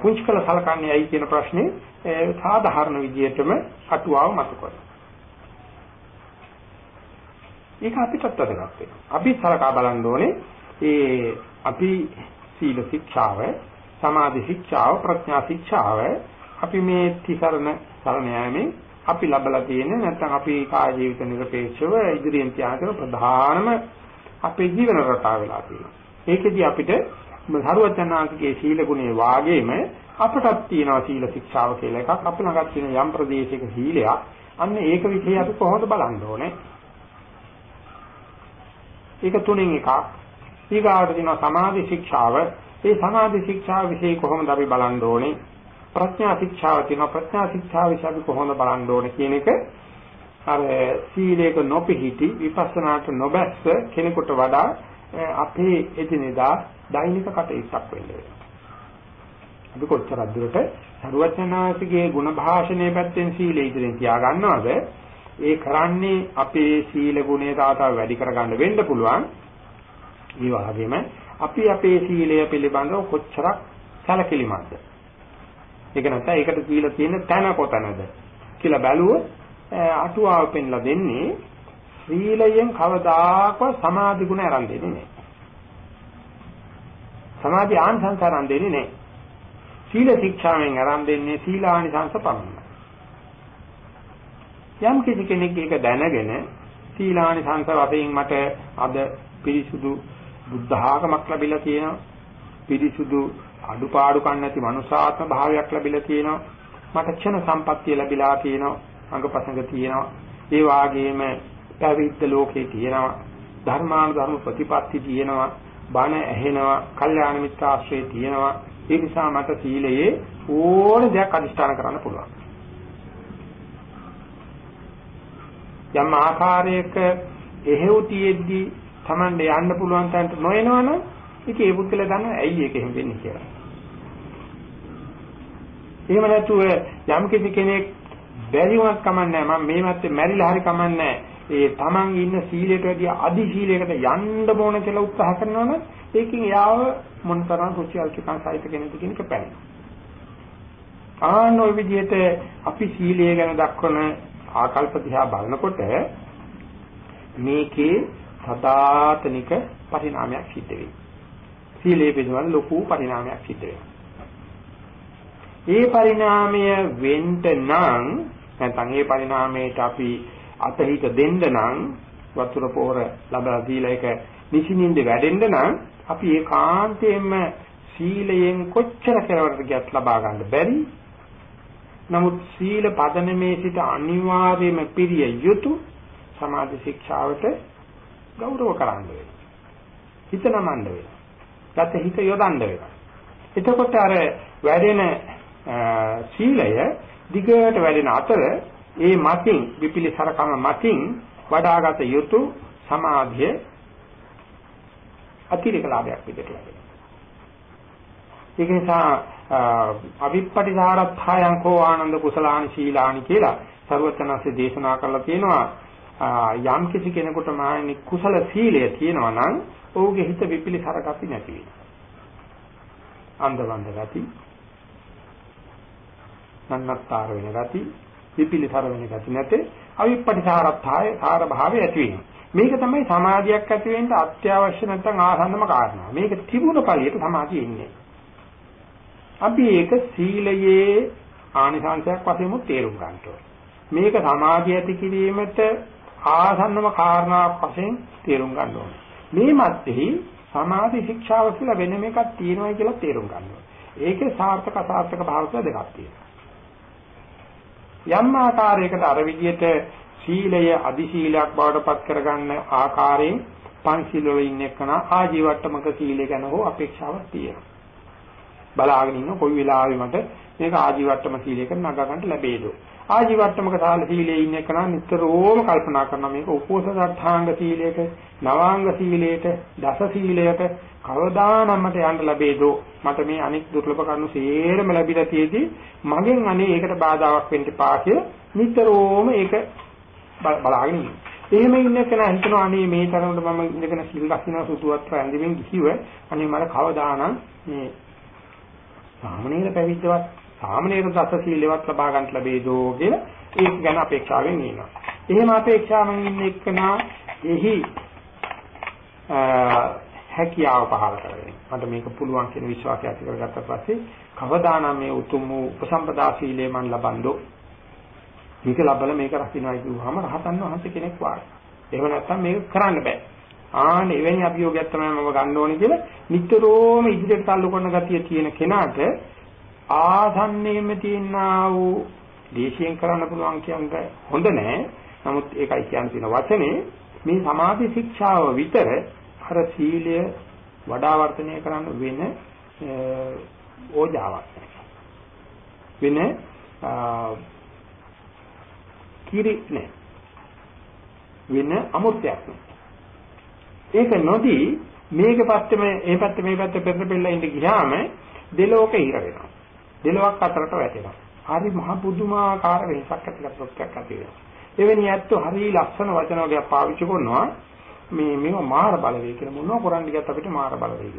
පුංචි කළ සලකන්නේ ඇයි කියන ප්‍රශ්නේ සාධාරණ විදියටම අටුවාව මත කරනවා. ඒක අපිටත් වැදගත් වෙනවා. අපි සලකා බලන්න ඕනේ ඒ අපි සීල ශික්ෂාව, සමාධි ශික්ෂාව, ප්‍රඥා ශික්ෂාව අපි මේ තිසරණ සරණ යෑමෙන් අපි ලබලා තියෙන නැත්නම් අපි කාය ජීවිත නිරපේක්ෂව ඉදිරියෙන් තියාගෙන ප්‍රධානම අපේ ජීවන රටාව වෙලා තියෙනවා. ඒකෙදි අපිට සරුවචනාංශිකේ සීල ගුණේ වාගේම අපටත් තියෙනවා සීල ශික්ෂාව කියලා එකක්. අපි ළඟත් තියෙන යම් ප්‍රදේශයක සීලයක්. අන්න ඒක විදිහේ අපි කොහොමද බලන්න ඕනේ? ඒක තුනෙන් එකක්. ඊගාට තියෙනවා සමාධි ශික්ෂාව. ඒ සමාධි ශික්ෂාව વિશે කොහොමද අපි බලන්න ඕනේ? ප්‍රඥා ශික්ෂාව තියෙනවා. ප්‍රඥා ශික්ෂාව વિશે අපි කොහොමද බලන්න ඕනේ කියන එක අර සීලයක නොපිහිටි විපස්සනාට නොබැස්ස කෙනෙකුට වඩා අපේ එදිනෙදා දෛනික කටයුත්තක් වෙන්න වෙනවා. අපි කොච්චර දුරට සරුවචනාසිකේ ගුණ භාෂණයේ පැත්තෙන් සීලය ඉදිරියෙන් තියා ගන්නවද ඒ කරන්නේ අපේ සීල ගුණය තාතා වැඩි කරගන්න වෙන්න පුළුවන්. ඒ වගේම අපි අපේ සීලය පිළිබඳව කොච්චරක් සැලකිලිමත්ද? ඒක නැත්නම් ඒකට කියලා තියෙන තැන කොතනද කියලා බැලුවොත් අටුවාව පෙන්ලා දෙන්නේ සීලයෙන් කවදාකවත් සමාධි ගුණ ආරම්භ දෙන්නේ නැහැ. සමාධි ආංශංසාරම් දෙන්නේ නැහැ. සීල ශික්ෂාවෙන් ආරම්භ දෙන්නේ සීලානිසංස පමණයි. යම් කිසි කෙනෙක් ඒක දැනගෙන සීලානි සංස වශයෙන් මට අද පිරිසුදු බුද්ධ ආගමක් ලැබිලා තියෙනවා පිරිසුදු අඩුපාඩුකම් නැති මනුසාත්ම භාවයක් ලැබිලා තියෙනවා මට ක්ෂණ සම්පත්තිය ලැබිලා තියෙනවා අංගපසංග තියෙනවා. ඒ වාගේම පැවිද්ද ලෝකේ තියෙනවා. ධර්මාන ධර්ම ප්‍රතිපatti තියෙනවා. බණ ඇහෙනවා. කල්යාණ මිත්‍ර ආශ්‍රය තියෙනවා. ඒ නිසා මට සීලයේ ඕන දෙයක් අදිෂ්ඨාන කරන්න පුළුවන්. යම් ආකාරයක එහෙව් තියෙද්දි Tamande යන්න පුළුවන් තැනට නොයනවනම් ඒක ඒ පුද්ගල දන්න ඇයි ඒක එහෙම වෙන්නේ කියලා. එහෙම නැතුව යම් කිසි කෙනෙක් බැරි වුණත් කමන්නේ මම මේ මැත්තේ මැරිලා හරි කමන්නේ ඒ Taman ඉන්න සීලයට වැඩිය අදි සීලයකට යන්න ඕන කියලා උත්සාහ කරනවනම් ඒකෙන් යාව මොනතරම් රුචි අල්පකම් සහිත කෙනෙක්ද කියන එක පැහැදිලි. ආන ඔය විදිහට අපි සීලය ගැන දක්වන ආකල්ප දිහා බලනකොට මේකේ සදාතනික පරිණාමයක් සිද්ධ වෙයි. සීලේ පිළිබඳ ලොකු පරිණාමයක් සිද්ධ වෙනවා. ඒ පරිණාමය වෙන්න නම් නැත්නම් ඒ පරිණාමයට අපි අතහිත දෙන්න නම් වතුර පොර ලබලා දීලා ඒක නිසින්ින්ද වැඩෙන්න නම් අපි ඒකාන්තයෙන්ම සීලයෙන් කොච්චර කෙලවරට ගියත් ලබා ගන්න බැරි නමුත් සීල පදනමේ සිට අනිවාර්යයෙන්ම පිරිය යුතු සමාධි ශික්ෂාවට ගෞරව කරන්න වෙනවා. හිත නමන්න වෙනවා. ගත හිත යොදන්න වෙනවා. එතකොට අර වැඩෙන සීලය දිගට වැඩෙන අතර ඒ මතින් විපිලිසරකම මතින් වඩාගත යුතු සමාධිය අතිරේක ලාභයක් විදිහට ලැබෙනවා. ඒක නිසා අවිප්පටිසාරත්ථයං කෝ ආනන්ද කුසලානි සීලානි කියලා සර්වචනස්සේ දේශනා කරලා තියෙනවා යම් කිසි කෙනෙකුට මානි කුසල සීලය තියෙනවා නම් ඔහුගේ හිත විපිලිසර ගති නැති වෙනවා. අන්ධවන්ද ගති නන්නත්තර වෙන ගති විපිලිසර වෙන ගති නැතේ අවිප්පටිසාරත්ථය සාර භාවය ඇති වෙනවා. මේක තමයි සමාධියක් ඇති වෙන්න අත්‍යවශ්‍ය නැත්නම් ආසන්නම කාරණා. මේක තිබුණ පළියට සමාධිය ඉන්නේ. අපි ඒක සීලයේ ආනිසංසයක් වශයෙන් තේරුම් ගන්නවා. මේක සමාධිය ඇති කිරීමට ආසන්නම කාරණාවක් වශයෙන් තේරුම් ගන්න ඕනේ. මේ මැත්තේ සමාධි ශික්ෂාව කියලා වෙන එකක් තියෙනවා කියලා තේරුම් ගන්න ඕනේ. ඒකේ සාර්ථක අසාර්ථක භාව දෙකක් තියෙනවා. යම් ආකාරයකට අර විදියට සීලය අදි සීලයක් බවට පත් කරගන්න ආකාරයෙන් පංචශීල වල ඉන්න එකන ආජීවට්ටමක සීලය ගැන හෝ අපේක්ෂාවක් තියෙනවා. බලාගෙන ඉන්න කොයි වෙලාවෙ මට මේක ආජීවට්ටම සීලයක නගා ගන්න ලැබෙයිද? ආජීවට්ටමක සාල සීලයේ ඉන්න එකන නිතරම කල්පනා කරනවා මේක උපෝසථාංග සීලයක, නවාංග සීලයට, දස සීලයට කවදානම් මට යන්න ලැබෙයිද? මට මේ අනික් දුර්ලභ කරුණු සේරම ලැබිලා තියෙදි මගෙන් අනේ ඒකට බාධාවක් වෙන්න එපා කිය නිතරම ඒක බලාගෙන ඉන්නවා. එහෙම ඉන්න කෙනා හිතනවා අනේ මේ තරමට මම ඉඳගෙන සිල් ලක්ෂණ සුතුවත් ඇඳෙමින් ගිහිව අනේ මට කවදානම් මේ සාමනීර පැවිද්දවත් සාමනීර දස සීලෙවත් ලබා ගන්න ලැබෙයිදෝ කියලා ඒක ගැන අපේක්ෂාවෙන් ඉන්නවා. එහෙම අපේක්ෂාවෙන් ඉන්න එක්කනා එහි හැකියාව පහල කරගෙන මට මේක පුළුවන් කියන විශ්වාසය ඇති කරගත්ත පස්සේ කවදානම් මේ උතුම් වූ උපසම්පදා සීලය මන් ලබන්දෝ මේක ලබල මේක රකින්නයි කිව්වම රහතන් වහන්සේ කෙනෙක් වාගේ. එහෙම නැත්නම් මේක කරන්න බෑ. ආන එවැනි අභියෝගයක් තමයි මම ගන්න ඕනේ කියලා නිතරම ඉදිරියට තල්ලු කරන ගතිය තියෙන කෙනාට ආසන්නයේම තියෙනා වූ දේශයෙන් කරන්න පුළුවන් කියන්නේ හොඳ නෑ. නමුත් ඒකයි කියන්න තියෙන වචනේ මේ සමාධි ශික්ෂාව විතර අර සීලය වඩා වර්ධනය කරන්න වෙන ඕජාවක් වෙන කිරි නෑ. වෙන අමුත්‍යක් නෑ. ඒක නොදී මේක පැත්තම මේ පැත්ත මේ පැත්ත පෙරට පෙරලා ඉඳ ගියාම දෙලෝක ඉර වෙනවා. දෙලොවක් අතරට වැටෙනවා. හරි මහ පුදුමාකාර වෙනසක් ඇතිලක් ඇති වෙනවා. එවැනි ඇත්තෝ හරි ලස්සන වචන වර්ගයක් පාවිච්චි කරනවා මේ මේව මාර බලවේග කියලා මොනවා කරන්න ගියත් අපිට මාර බලවේග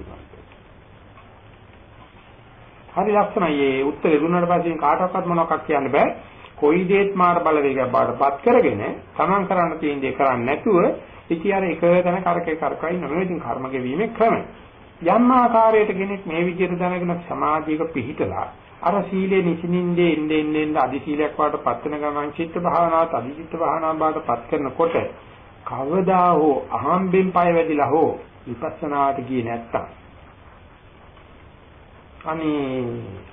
හරි ලස්සනයි ඒ උත්තරේ දුන්නාට පස්සේ කාටවත් මොනවක්වත් කියන්න බෑ. කොයි දේත් මාර බලවේගයක් බාටපත් කරගෙන තමන් කරන්න තියෙන දේ කරන්නේ නැතුව ඉති අර එක තැන කරකේ කරකයි නෙමෙයි ඉතින් කර්ම ගෙවීමේ ක්‍රම. යම් ආකාරයකට කෙනෙක් මේ විදිහට දැනගෙන සමාධියක පිහිටලා අර සීලේ නිසින්ින්දේ එන්නේ එන්නේ අදි සීලයක් වාට පත් වෙන ගමන් චිත්ත භාවනාවත් අදි චිත්ත භාවනාව බාට පත් කරනකොට කවදා හෝ අහම්බෙන් පය වැදිලා හෝ විපස්සනාට ගියේ නැත්තම් අනේ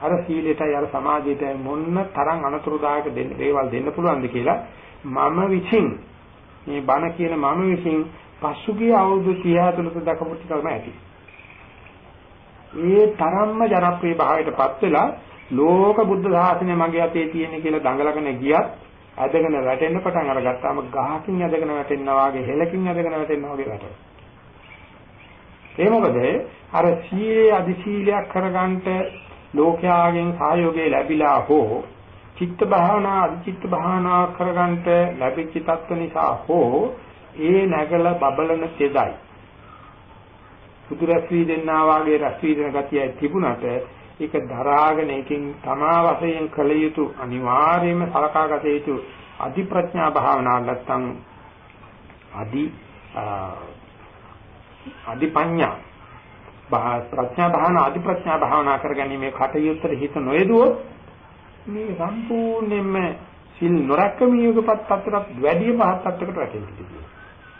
අර සීලයටයි අර සමාධියටයි මොන්න තරම් අනතුරුදායක දෙන්න දේවල් දෙන්න පුළුවන්ද කියලා මම විසින් මේ බණ කියන මම විසින් පසුගිය අවුරුදු 30 තුලක දකපු ටිකම ඇති. ඒ තරම්ම ජනප්‍රිය භාවයටපත් වෙලා ලෝක බුද්ධ ධාතනය මගේ අතේ තියෙන කියලා දඟලගෙන ගියත් ඇදගෙන වැටෙන්න පටන් අරගත්තාම ගහකින් ඇදගෙන වැටෙනවා වගේ හෙලකින් ඇදගෙන වැටෙනවා වගේ වැටෙනවා. ඒ මොකද අර සීලේ අධි සීලයක් කරගන්නට ලෝකයාගෙන් සහයෝගය ලැබිලා හෝ චිත්ත භාවනා අධිචිත්ත භාවනා කරගන්නට ලැබිච්ච තත්ත්ව නිසා හෝ ඒ නැගල බබලන තෙදයි සුදුරැස්වි දෙන්නා වාගේ රැස්වි දෙන ගතිය තිබුණට ඒක දරාගෙන එකකින් තමා වශයෙන් කළ යුතු අනිවාර්යයෙන්ම සලකාගත යුතු අධි ප්‍රඥා භාවනාව නැත්තම් අධි අධි පඤ්ඤා ප්‍රඥා භාවනා අධි ප්‍රඥා භාවනා කරගැනීමේ කටයුත්තට හිත නොයදුවොත් මේ සම්පූර්ණයෙන්ම සිල් නොරැක්කම යුගපත් පතරත් වැඩි පහත් පත්‍රයකට වැටෙන්න තියෙනවා.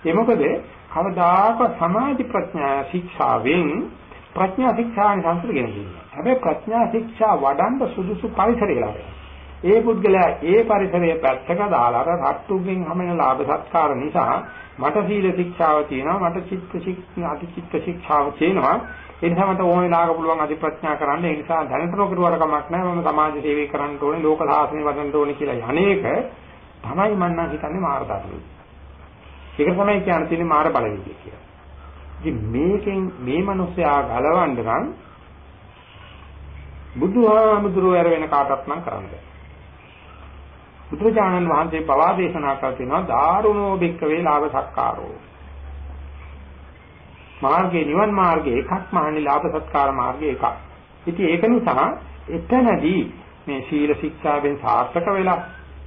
ඒ මොකද කවදාක සමාධි ප්‍රඥා ශික්ෂාවෙන් ප්‍රඥා ශික්ෂාන් සංස්කෘතියෙන් කියනවා. හැබැයි ප්‍රඥා ශික්ෂා වඩන්න සුදුසු පරිසරය ලබනවා. ඒ පුද්ගලයා ඒ පරිසරයේ පැත්තක දාලා අර රට්ටුගෙන් හැමෙන ලාභ සත්කාර නිසා මට සීල ශික්ෂාව තියෙනවා මට චිත්ත ශික්ෂා අති චිත්ත ශික්ෂාව තියෙනවා. ඒ නිසා මට ඕන වෙලාවක පුළුවන් අධි ප්‍රඥා කරන්න. ඒ නිසා දැනට නොකරුවට කමක් නැහැ. මම සමාජ සේවය කරන්න ඕනේ ලෝක සාසනය වඩන්න ඕනේ කියලා යන්නේක තමයි මම නම් හිතන්නේ මාර ධර්මයි ඒක තමයි කියන්න තියෙන්නේ මාර බලවිදිය කියලා. ඉතින් මේකෙන් මේ මිනිස්යා ගලවන්න නම් බුදුහාමුදුරුවෝ ඇර වෙන කාටවත් නම් කරන්න බෑ බුදුරජාණන් වහන්සේ පවා දේශනා කර තිනවා දාරුණෝ භික්කවේ ලාභ සත්කාරෝ. මාර්ගයේ නිවන් මාර්ගයේ එකක් මහණි ලාභ සත්කාර මාර්ගයේ එකක්. ඉතින් ඒක නිසා එතනදී මේ සීල ශික්ෂාවෙන් සාර්ථක වෙලා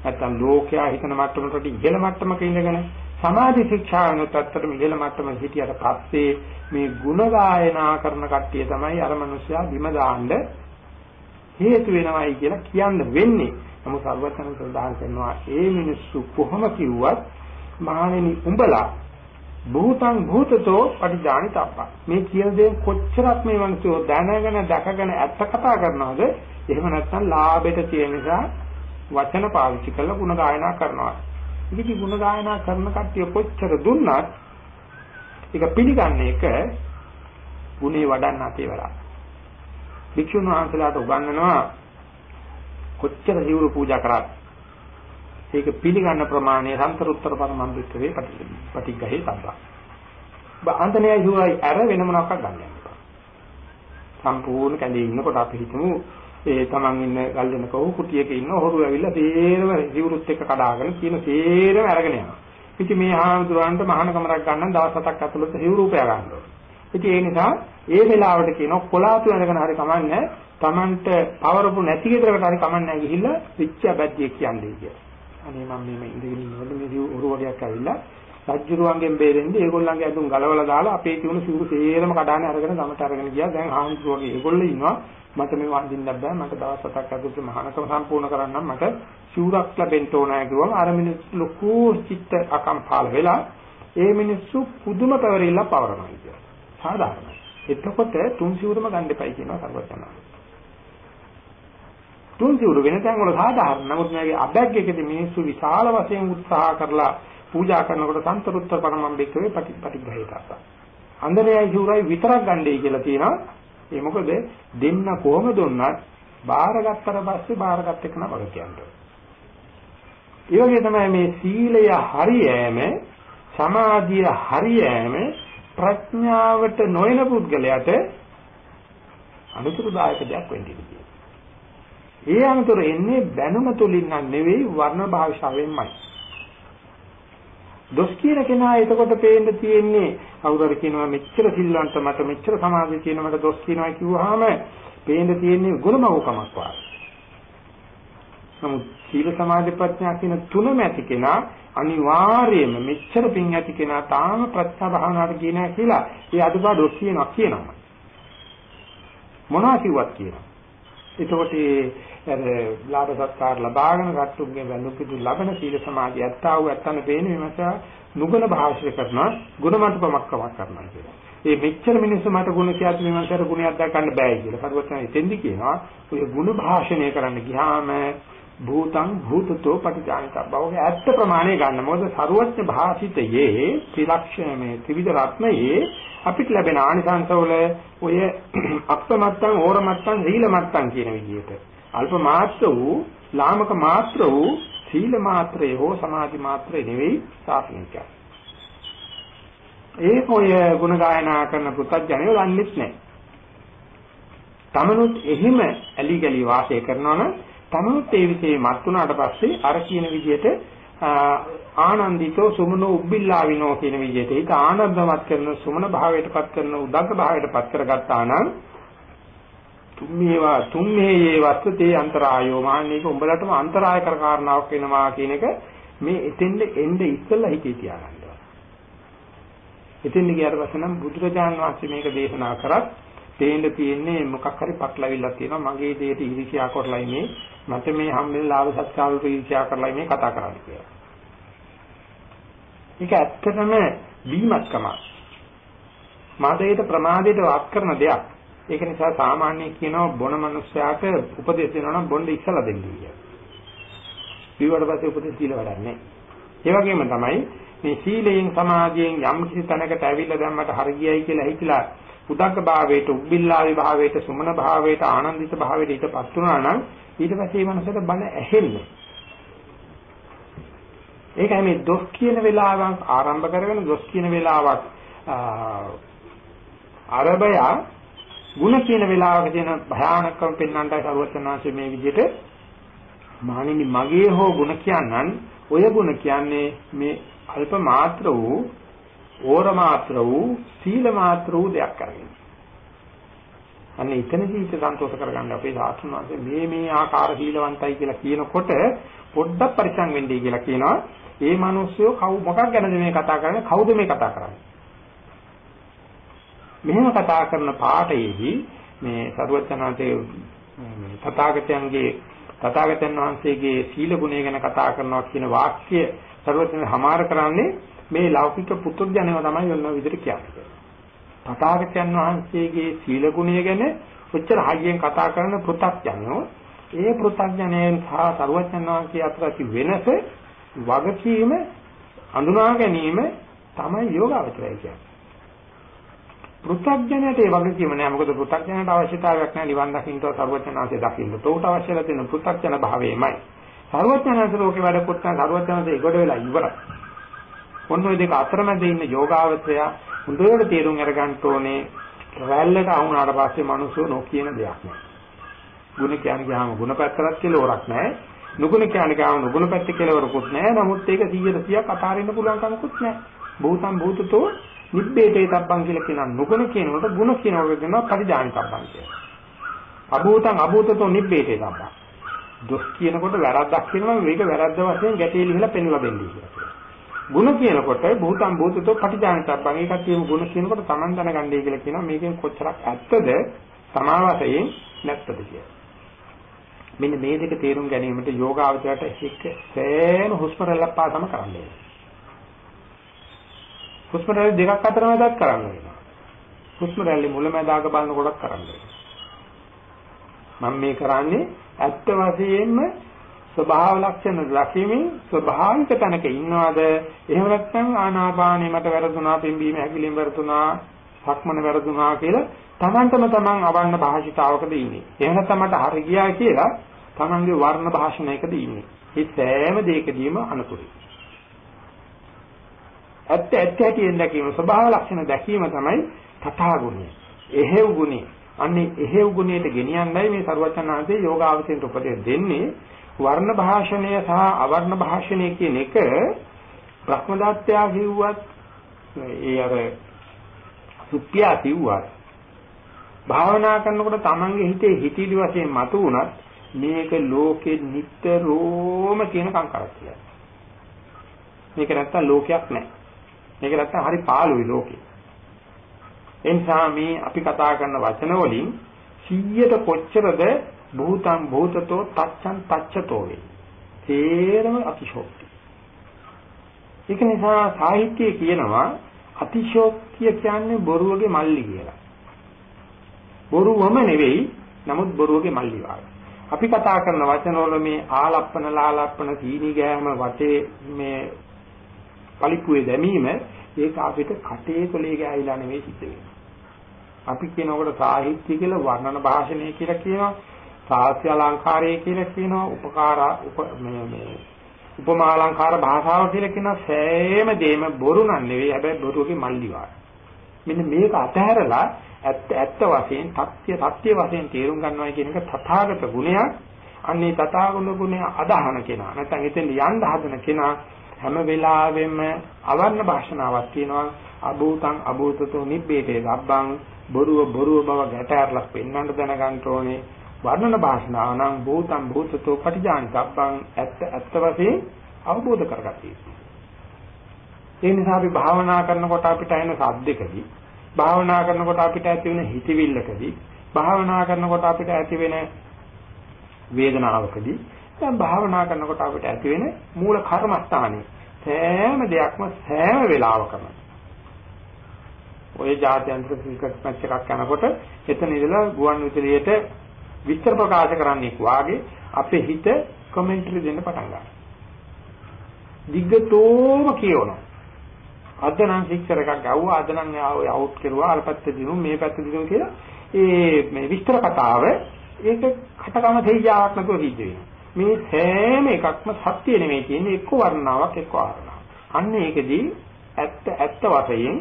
නැත්තම් ලෝකයා හිතන මට්ටමකට ඉහළ මට්ටමක ඉඳගෙන සමාධි ශික්ෂාවනොත් අත්‍තරම ඉහළ මට්ටම හිටියට පස්සේ මේ ಗುಣ ගායනා කරන කට්ටිය තමයි අර මිනිස්සයා බිම දාන්න හේතු වෙනවයි කියලා කියන්න වෙන්නේ. නමුත් සර්වඥයන් සඳහන් කරනවා ඒ මිනිස්සු කොහොම කිව්වත් මහණෙනි උඹලා භූතං භූතතෝ පටිජානි තප්ප මේ කියන දේ කොච්චරක් මේ මිනිස්සු දැනගෙන දැකගෙන ඇත්ත කතා කරනවද එහෙම නැත්නම් ලාභයට තියෙන නිසා වචන පාවිච්චි කරලා ಗುಣ ගායනා කරනවා ඉතින් ಗುಣ ගායනා කරන කට්ටිය කොච්චර දුන්නත් ඒක පිළිගන්න එක ගුණේ වඩන්න අතේ වෙලා භික්ෂුන් වහන්සේලාට උගන්වනවා කොච්චර සිවුරු පූජා කරත් ඒක පිළිගන්න ප්‍රමාණය සම්තරුත්තර පරමන්දිත්‍රේ පටිග්ගහේ සම්බා. බාන්තනයයි හුවයි අර වෙන මොනවක් ගන්න යනවා. සම්පූර්ණ කැඳේ ඉන්නකොට අපි හිතමු ඒ තමන් ඉන්න ගල් දෙනක වූ කුටියක ඉන්න හොරු ඇවිල්ලා තේරම සිවුරුත් එක්ක කඩාගෙන කියන තේරම අරගෙන යනවා. ඉතින් මේ ආහඳුරන්ට මහාන කමරක් ගන්න දවස් හතක් ඇතුළත සිවුරු උපයා ගන්නවා. ඉතින් ඒ නිසා ඒ වෙලාවට කියනවා කොලාතු අරගෙන හරි කමන්නේ Tamanට පවරපු නැති ගෙදරකට හරි කමන්නේ ගිහිල්ලා පිච්ච බැද්දිය කියන්නේ කියලා. අනේ මම මේ ඉඳගෙන ඉන්නකොට මේ උරු වගේක් ඇවිල්ලා රජ්ජුරුවන්ගෙන් බේරෙන්නේ ඒගොල්ලන්ගේ ඇඳුම් ගලවලා දාලා අපේ තියුණු සිවුරු සේරම කඩානේ අරගෙන ගමට අරගෙන ගියා. දැන් හාමුදුරුවෝගේ ඒගොල්ලෝ ඉන්නවා. මට මේ වඳින්න බෑ. මට දවස් හතක් ඇතුළත මහානකම සම්පූර්ණ කරන්නම් මට සිවුරක් ලැබෙන්න ඕනෑ කිව්වම අර මිනිස්සු ලොකු චිත්ත අකම්පාල වෙලා ඒ මිනිස්සු පුදුම පැවරිල්ල පවරනවා කියලා. සාධාරණයි. එතකොට තුන් සිවුරම ගන්න එපයි කියනවා සර්වඥා. තුන් සිවුරු වෙන තැන් වල සාධාරණ. නමුත් මේගේ අබැග් එකේදී මිනිස්සු විශාල වශයෙන් උත්සාහ කරලා පූජා කරනකොට සන්තරුත්තර පරමම් බික්කවේ පටි පටිග්‍රහිතස. අන්දරයයි සිවුරයි විතරක් ගන්නයි කියලා තියෙනවා. ඒ මොකද දෙන්න කොහොම දුන්නත් බාරගත්තට පස්සේ බාරගත් එක නම වග කියන්නේ. ඒ වගේ තමයි මේ සීලය හරියෑම සමාධිය හරියෑම ප්‍රඥාවට නොයන පුද්ගලයාට අනුතුරුදායක දෙයක් වෙන්නේ. ඒ අනතුර එන්නේ බැනුම තුලින් නම් නෙවෙයි වර්ණ භාෂාවෙන්මයි. දොස් කියන කෙනා එතකොට පේන්න තියෙන්නේ කවුරුහරි කියනවා මෙච්චර සිල්වන්ත මට මෙච්චර සමාධිය කියන මට දොස් කියනවා කිව්වහම පේන්න තියෙන්නේ ගුණමවකමක් වගේ. නමුත් සීල සමාධි ප්‍රඥා කියන තුනම ඇති කෙනා අනිවාර්යයෙන්ම මෙච්චර පිං ඇති කෙනා තාම ප්‍රත්‍යා භාවනාවට කියනවා කියලා ඒ අදුබා දොස් කියනවා කියනවා. මොනවා කිව්වත් කියනවා. එතකොට අර ලාභ සත්කාර ලබාගෙන රට්ටුගේ වැඳු පිටු ලබන සීල සමාධිය ඇත්තා වූ ඇත්තන පේන්නේ මේක නුගුණ භාෂය කරනවා ගුණමත්කමක් කරනවා කියලා. ඒ මෙච්චර මිනිස්සු මට ගුණ කියත් මේ මනසට ගුණයක් දක්වන්න බෑ කියලා. කරුවචන එතෙන්දි කියනවා ඔය ගුණ භාෂණය කරන්න ගියාම භූතං භූතතෝ පටිජානිතබ්බවගේ ඇත්ත ප්‍රමාණය ගන්න. මොකද ਸਰුවඥ භාෂිතයේ ත්‍රිලක්ෂණයේ ත්‍රිවිධ රත්නයේ අපිට ලැබෙන ආනිසංසවල ඔය [CLEARS THROAT] අප්‍රමත්තං ඕරමත්තං සීලමත්තං කියන විදිහට අල්ප මාත්‍ර වූ ලාමක මාත්‍ර වූ සීල මාත්‍රේ හෝ සමාධි මාත්‍රේ නෙවෙයි සාපේක්ෂ. ඒක ඔය ගුණ ගායනා කරන පුතඥයෝ දන්නේත් නැහැ. තමනුත් එහිම ඇලි ගලි වාසය කරනවා නම් තමනුත් ඒ විදිහේ මත් වුණාට පස්සේ අර කියන විදිහට ආනන්දිතෝ සුමනෝ උබ්බිල්ලාවිනෝ කියන විදිහට ඒක ආනන්දමත් කරන සුමන භාවයටපත් කරන උදග්ග භාවයටපත් කරගත්තා නම් තුම්මේවා තුම්මේයේ වස්තේ අන්තරායෝ මාන්නේක උඹලටම අන්තරාය කර කාරණාවක් වෙනවා කියන එක මේ එතෙන්ද එnde ඉස්සෙල්ලා හිතේ තියාගන්න. එතෙන්ද ගියාට පස්සේ නම් බුදුරජාන් වහන්සේ මේක දේශනා කරත් තේන්න තියෙන්නේ මොකක් හරි පටලවිල්ලක් තියෙනවා මගේ දෙයට ඊර්ෂ්‍යා කරලා ඉන්නේ මට මේ හම්බෙන ලාභ සත්කාර වලට ඊර්ෂ්‍යා කරලා මේ කතා කරන්නේ කියලා. ඒක ඇත්තටම බීමත්කම. මාදයට ප්‍රමාදයට වත් කරන දෙයක්. ඒක නිසා සාමාන්‍ය කියනවා බොන මනුස්සයාට උපදෙස් දෙනවා නම් බොන්න ඉස්සලා දෙන්න කියලා. ඊවට පස්සේ උපදෙස් දීලා වැඩක් නැහැ. ඒ වගේම තමයි මේ සීලයෙන් සමාධියෙන් යම් කිසි තැනකට ඇවිල්ලා දැම්මට හරියයි කියලා හිතලා උදක්ක භාවයට උබ්බිල්ලාවි භාවයට සුමන භාවයට ආනන්දිත භාවයට ඊටපත් වුණා නම් ඊට පස්සේ මේ මනසට බල ඇහෙන්නේ. ඒකයි මේ දොස් කියන වෙලාවක් ආරම්භ කරගෙන දොස් කියන වෙලාවක් අරබය ಗುಣ කියන වෙලාවක තියෙන භයානකම පෙන්වන්නයි සරුවචනාංශයේ මේ විදිහට මානිනි මගේ හෝ ಗುಣ කියන්නන් ඔය ಗುಣ කියන්නේ මේ අල්ප මාත්‍ර වූ ඕර මාත්‍ර වූ සීල මාත්‍ර වූ දෙයක් කරගෙන. අන්න එතනදී හිත සන්තෝෂ කරගන්න අපේ සාස්ත්‍රණ වාසේ මේ මේ ආකාර සීලවන්තයි කියලා කියනකොට පොඩ්ඩක් පරිසං වෙන්නයි කියලා කියනවා. ඒ මිනිස්සු කවු මොකක් ගැනද මේ කතා කරන්නේ? කවුද මේ කතා කරන්නේ? මෙහෙම කතා කරන පාඩයේදී මේ සරුවචනාතේ තථාගතයන්ගේ තථාගතයන් වහන්සේගේ සීල ගුණය ගැන කතා කරනවා කියන වාක්‍ය සරුවචන හමාර කරන්නේ මේ ලෞකික පුතුර්ජනව තමයි ඔන්න විදිහට කියන්නේ. තථාගතයන් වහන්සේගේ සීල ගුණය ගැන ඔච්චර හයියෙන් කතා කරන පෘථග්ජනෝ ඒ පෘථග්ජනයන් සහ සරුවචන වහන්සේ අතර ඇති වෙනස වගකීම අඳුනා ගැනීම තමයි යෝගාවචරය කියන්නේ. පෘථග්ජනයට ඒ වගකීම නෑ මොකද පෘථග්ජනයට අවශ්‍යතාවයක් නෑ නිවන් දකින්නට සර්වඥාන්සේ දකින්න. උට අවශ්‍යලා තියෙන පෘථග්ජන භාවයමයි. සර්වඥාන්සේ ලෝකේ වැඩ කොටන සර්වඥාන්සේ ඒකට වෙලා ඉවරයි. ඔන්න ඔය දෙක අතරමැද ඉන්න යෝගාවචරය හොඳට තේරුම් අරගන්න ඕනේ රැල්ලට අහුණාට පස්සේ මිනිස්සු නොකියන දෙයක් නෑ. ගුණ කියන්නේ ගියාම ගුණ පැත්තට කෙලවරක් නෑ. නුගුණ කියන්නේ ගියාම නුගුණ පැත්ත කෙලවරකුත් නෑ. නමුත් ඒක 100 100ක් අතාරින්න පුළුවන් කමකුත් නෑ. භූතම් භූතතෝ නිබ්බේතේ තබ්බන් කියලා කියන නුගුණ කියනකොට ගුණ කියනකොට කියනවා පරිදානි තබ්බන් කියලා. අභූතං අභූතතෝ නිබ්බේතේ තබ්බන්. දොස් කියනකොට වැරද්දක් කියනවා මේක වැරද්ද වශයෙන් ගැටේ ලිහලා පෙන්වලා දෙන්නේ කියලා. ಗುಣ කියනකොට භූතම් භූතතෝ පටිජානිතබ්බන් ඒකත් කියමු ಗುಣ කියනකොට Taman දැනගන්නයි කියලා කියනවා මේකෙන් කොච්චරක් ඇත්තද සමාවසයෙන් නැත්තද කියලා. මෙන්න මේ දෙක තේරුම් ගැනීමට යෝගාවචරයට එක්ක සෑම හුස්ම රැල්ලක් පාසම කරන්නේ. හුස්ම රැල්ල දෙකක් අතර මැදක් කරන්න වෙනවා. හුස්ම රැල්ලේ මුලැමැදාක බලන කොටක් කරන්න වෙනවා. මම මේ කරන්නේ ඇත්ත වශයෙන්ම ස්වභාව ලක්ෂණ ලක්ෂමින් ස්වභාවික තැනක ඉන්නවද එහෙම නැත්නම් ආනාපානෙ මට වැරදුනා පිම්බීම හැකිලිම වැරදුනා සක්මන වැරදුනා කියලා තමන්ටම තමන් අවන්න භාෂිතාවකද ඉන්නේ එහෙම නැත්නම් මට හරි ගියා කියලා තමන්ගේ වර්ණ භාෂණයකද ඉන්නේ මේ සෑම දෙයකදීම අනුකූලයි ඇත්ත ඇත්ත හැටියෙන් දැකීම ස්වභාව ලක්ෂණ දැකීම තමයි තථා ගුණය එහෙව් ගුණය අන්නේ එහෙව් ගුණයට ගෙනියන්නයි මේ සරුවචනාංශයේ යෝගාවචරයට උපදෙස් දෙන්නේ වර්ණ භාෂණය සහ අවර්ණ භාෂණය කියන එක බ්‍රහ්මදත්තයා කිව්වත් ඒ අර සුප්පියා කිව්වත් භාවනා කරනකොට Tamange හිතේ හිතීලි වශයෙන් මතු වුණත් මේක ලෝකෙ නිට්ටරෝම කියන කංකරක් කියලා. මේක නැත්තම් ලෝකයක් නැහැ. මේක නැත්තම් හරි පාළුයි ලෝකේ. එනිසා මේ අපි කතා කරන වචන වලින් 100ට කොච්චරද භූතං භූතතෝ තච්ඡං තච්ඡතෝ වේ. තේරම අතිශෝක්ති. ඒක නිසා සාහිත්‍යයේ කියනවා අතිශෝක්තිය කියන්නේ බොරුවගේ මල්ලි කියලා. බොරුවම නෙවෙයි නමුත් බොරුවගේ මල්ලි වාගේ. අපි කතා කරන වචනවල මේ ආලප්පන ලාලප්පන සීනි ගෑම වටේ මේ පලිප්පුවේ දැමීම ඒක අපිට කටේ කොලේ ගෑවිලා නෙවෙයි සිද්ධ වෙන්නේ. අපි කියනකොට සාහිත්‍ය කියලා වර්ණන භාෂණය කියලා කියනවා. සාස්ත්‍ය අලංකාරය කියලා කියනවා. උපකාර මේ මේ උපමා අලංකාර භාෂාව කියලා කියන සෑම දෙයක්ම බොරු නන් නෙවෙයි. හැබැයි බොරුවගේ මල්ලි මෙන්න මේක අතහැරලා ඇත්ත ඇත්ත වශයෙන් සත්‍ය සත්‍ය වශයෙන් තේරුම් ගන්නවා කියන එක තථාගත ගුණයක්. අන්නේ තථාගත ගුණය අදහන කෙනා. නැත්නම් එතෙන් යන්න හදන කෙනා හැම වෙලාවෙම අවර්ණ භාෂණාවක් තියෙනවා. අභූතං අභූතතෝ නිබ්බේතේ ගබ්බං බොරුව බොරුව බව ගැටහැරලා පෙන්වන්න දැනගන්න ඕනේ. වර්ණන භාෂණාව නම් භූතං භූතතෝ පටිජානි ගබ්බං ඇත්ත ඇත්ත වශයෙන් අවබෝධ කරගatiya ඒ නිසා අපි භාවනා කරනකොට අපිට එන සද්දකදී භාවනා කරනකොට අපිට ඇති වෙන හිතවිල්ලකදී භාවනා කරනකොට අපිට ඇති වෙන වේදනාවකදී දැන් භාවනා කරනකොට අපිට ඇති වෙන මූල කර්මස්ථානේ සෑම දෙයක්ම සෑම වෙලාවකම ඔය ජාත්‍යන්තර ක්‍රිකට් මැච් එකක් යනකොට එතන ඉඳලා ගුවන් විදුලියට විස්තර ප්‍රකාශ කරන්නේ වාගේ අපේ හිත කමෙන්ටරි දෙන්න පටන් ගන්නවා. දිග්ගතෝම කියවනවා. අද නම් ශික්ෂර එකක් ගවුවා අද නම් අවුට් කරුවා අර පැත්ත දිනු මේ පැත්ත දිනු කියලා ඒ මේ විස්තර කතාව ඒක කටකම තේජාවක් නැතුව සිද්ධ වෙනවා. මේ සෑම එකක්ම සත්‍ය නෙමෙයි කියන්නේ එක්ක වර්ණාවක් එක්ක ආරණාවක්. අන්න ඒකදී ඇත්ත ඇත්ත වශයෙන්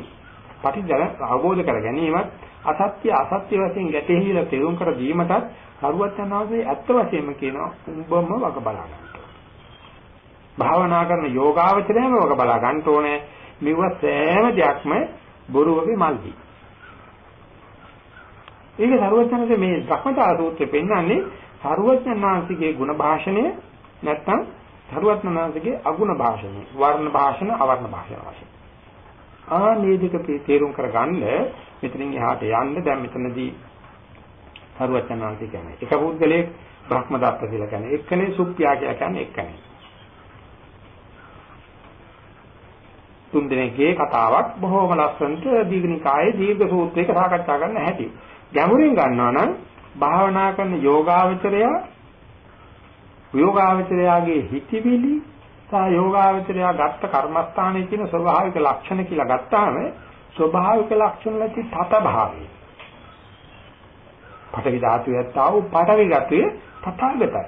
පටිජන අවබෝධ කර ගැනීමත් අසත්‍ය අසත්‍ය වශයෙන් ගැටෙහිලා තේරුම් කර දීමටත් කරුවත් යනවාසේ ඇත්ත වශයෙන්ම කියනවා උඹම වග බලා ගන්න. භාවනා කරන යෝගාවචරයම වග බලා ගන්න ඕනේ. මෙව සෑම දෙයක්ම බොරුවගේ මල්දි. ඒක සරුවචනසේ මේ භ්‍රමතා සූත්‍රයේ පෙන්වන්නේ සරුවචනාංශිකේ ಗುಣ භාෂණය නැත්නම් සරුවචනාංශිකේ අගුණ භාෂණය. වර්ණ භාෂණ අවර්ණ භාෂණ වශයෙන්. ආ මේ දෙක තේරුම් කරගන්න මෙතනින් එහාට යන්න දැන් මෙතනදී සරුවචනාංශික කියන්නේ එක පුද්ගලයෙක් බ්‍රහ්මදත්ත කියලා කියන්නේ එක්කනේ සුප්පියා කියලා කියන්නේ එක්කනේ. තුන් දිනකේ කතාවක් බොහොම ලස්සනට දීඝනිකායේ දීර්ඝ සූත්‍රයක සාකච්ඡා කරන්න හැටි. ගැඹුරින් ගන්නවා නම් භාවනා කරන යෝගාවචරය යෝගාවචරයාගේ හිතවිලි සහ යෝගාවචරයා ගත්ත කර්මස්ථානයේ තියෙන ස්වභාවික ලක්ෂණ කියලා ගත්තාම ස්වභාවික ලක්ෂණ නැති තත භාවය. පඨවි ධාතුවත් ආව පඨවි ගතිය තථාගතයි.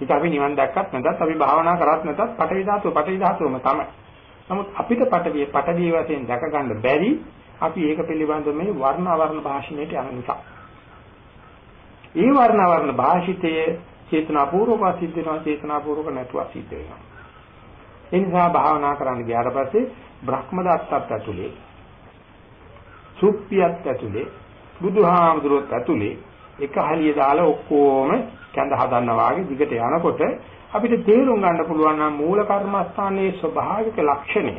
ඒක අපි නිවන් දැක්කත් නැත්නම් අපි භාවනා කරත් නැත්නම් පඨවි ධාතුව පඨවි ධාතුවම තමයි. නමුත් අපිට පඨවි පඨවි වශයෙන් දැක ගන්න බැරි අපි ඒක පිළිබඳව මේ වර්ණ අවර්ණ භාෂණයට යන නිසා. ඒ වර්ණ අවර්ණ භාෂිතයේ චේතනාපූර්වක සිද්ධ වෙනවා චේතනාපූර්වක නැතුව සිද්ධ වෙනවා. ඒ නිසා භාවනා කරන්න ගියාට පස්සේ බ්‍රහ්ම දත්තත් ඇතුලේ සුප්පියත් ඇතුලේ බුදුහාමුදුරුවොත් ඇතුලේ එක හලිය දාලා ඔක්කොම කැඳ හදනවා වගේ දිගට යනකොට අපිට තේරුම් ගන්න පුළුවන් නම් මූල කර්මස්ථානයේ ස්වභාවික ලක්ෂණය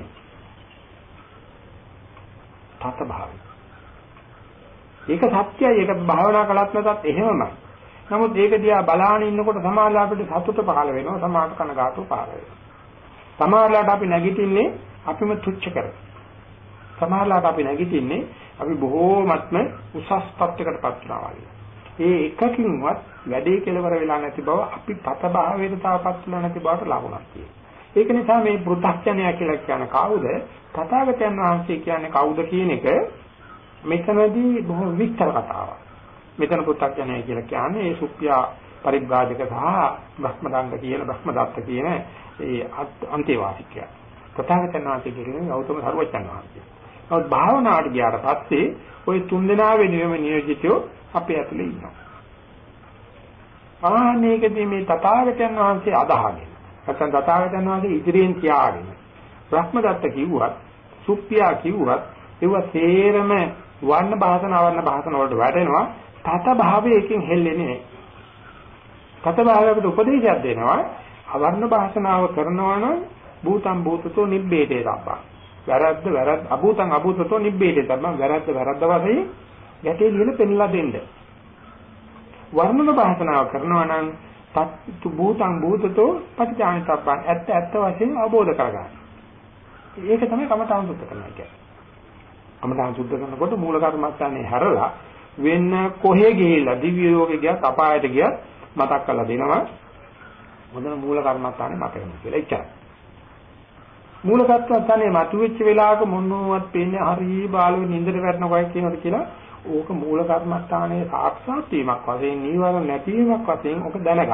තත භාවය. ඒක සත්‍යයි ඒක භාවනා කළත් නැතත් එහෙමමයි. නමුත් ඒක දිහා බලාගෙන ඉන්නකොට සමාජලා අපිට සතුට පහළ වෙනවා සමාජ කනගාටු පහළ වෙනවා. සමාජලාට අපි නැගිටින්නේ අපිම තුච්ච කරගෙන. සමාජලාට අපි නැගිටින්නේ අපි බොහෝමත්ම උසස් තත්යකටපත් වෙනවා වගේ. ඒ එකකින්වත් වැඩේ කෙලවර වෙලා නැති බව අපි පත භාවයට තාපත් වෙලා නැති බවට ලකුණක් තියෙනවා. ඒක නිසා මේ පෘථග්ජනය කියලා කියන කවුද? තථාගතයන් වහන්සේ කියන්නේ කවුද කියන එක මෙතනදී බොහෝ විස්තර කතාවක්. මෙතන පෘථග්ජනය කියලා කියන්නේ ඒ සුප්පියා පරිබ්‍රාජක සහ බ්‍රහ්මදංග කියන බ්‍රහ්මදත්ත කියන ඒ අන්තේවාසිකය. තථාගතයන් වහන්සේ කියන්නේ ගෞතම සර්වඥාන් වහන්සේ. නමුත් භාවනාවට ගියාට පස්සේ ওই තුන් දෙනා වෙනුවෙම නියෝජිතයෝ අපේ ඇතුලේ ඉන්නවා. ආනේකදී මේ තථාගතයන් වහන්සේ අදහගෙන නැත්නම් තථාගතයන් වහන්සේ ඉදිරියෙන් තියාගෙන බ්‍රහ්මදත්ත කිව්වත් සුප්පියා කිව්වත් ඒව සේරම වර්ණ භාෂණ අවර්ණ භාෂණ වලට වැටෙනවා තත භාවයකින් හෙල්ලෙන්නේ නැහැ. තත භාවයකට උපදේශයක් දෙනවා අවර්ණ භාෂණාව කරනවා නම් භූතම් භූතතෝ නිබ්බේතේ තබ්බා. වැරද්ද වැරද්ද අභූතං අභූතතෝ නිබ්බේතේ තබ්බා. වැරද්ද වැරද්ද වශයෙන් ගැටේ ලියලා පෙන්ලා දෙන්න. වර්ණන භාෂණාව කරනවා නම් තත්තු භූතං භූතතෝ පටිච්චානිතබ්බං ඇත්ත ඇත්ත වශයෙන් අවබෝධ කරගන්න. ඒක තමයි කමඨාන් සුද්ධ කරනවා කියන්නේ. කමඨාන් සුද්ධ කරනකොට මූල කර්මස්ථානේ හැරලා වෙන කොහෙ ගිහිල්ලා දිව්‍ය ලෝකෙ ගියත් අපායට ගියත් මතක් කරලා දෙනවා. මොන මූල කර්මස්ථානේ මතක වෙනවා කියලා ඉච්චා. මූල කර්මස්ථානේ මතුවෙච්ච වෙලාවක මොනවත් පේන්නේ හරි බාලුව නින්දට වැටෙනවා කියනවාද කියලා ඕක මූල කර්මස්ථානයේ සාක්ෂාත් වීමක් වශයෙන් නීවරණ නැතිවීමක් වශයෙන් ඕක දැනගන්න.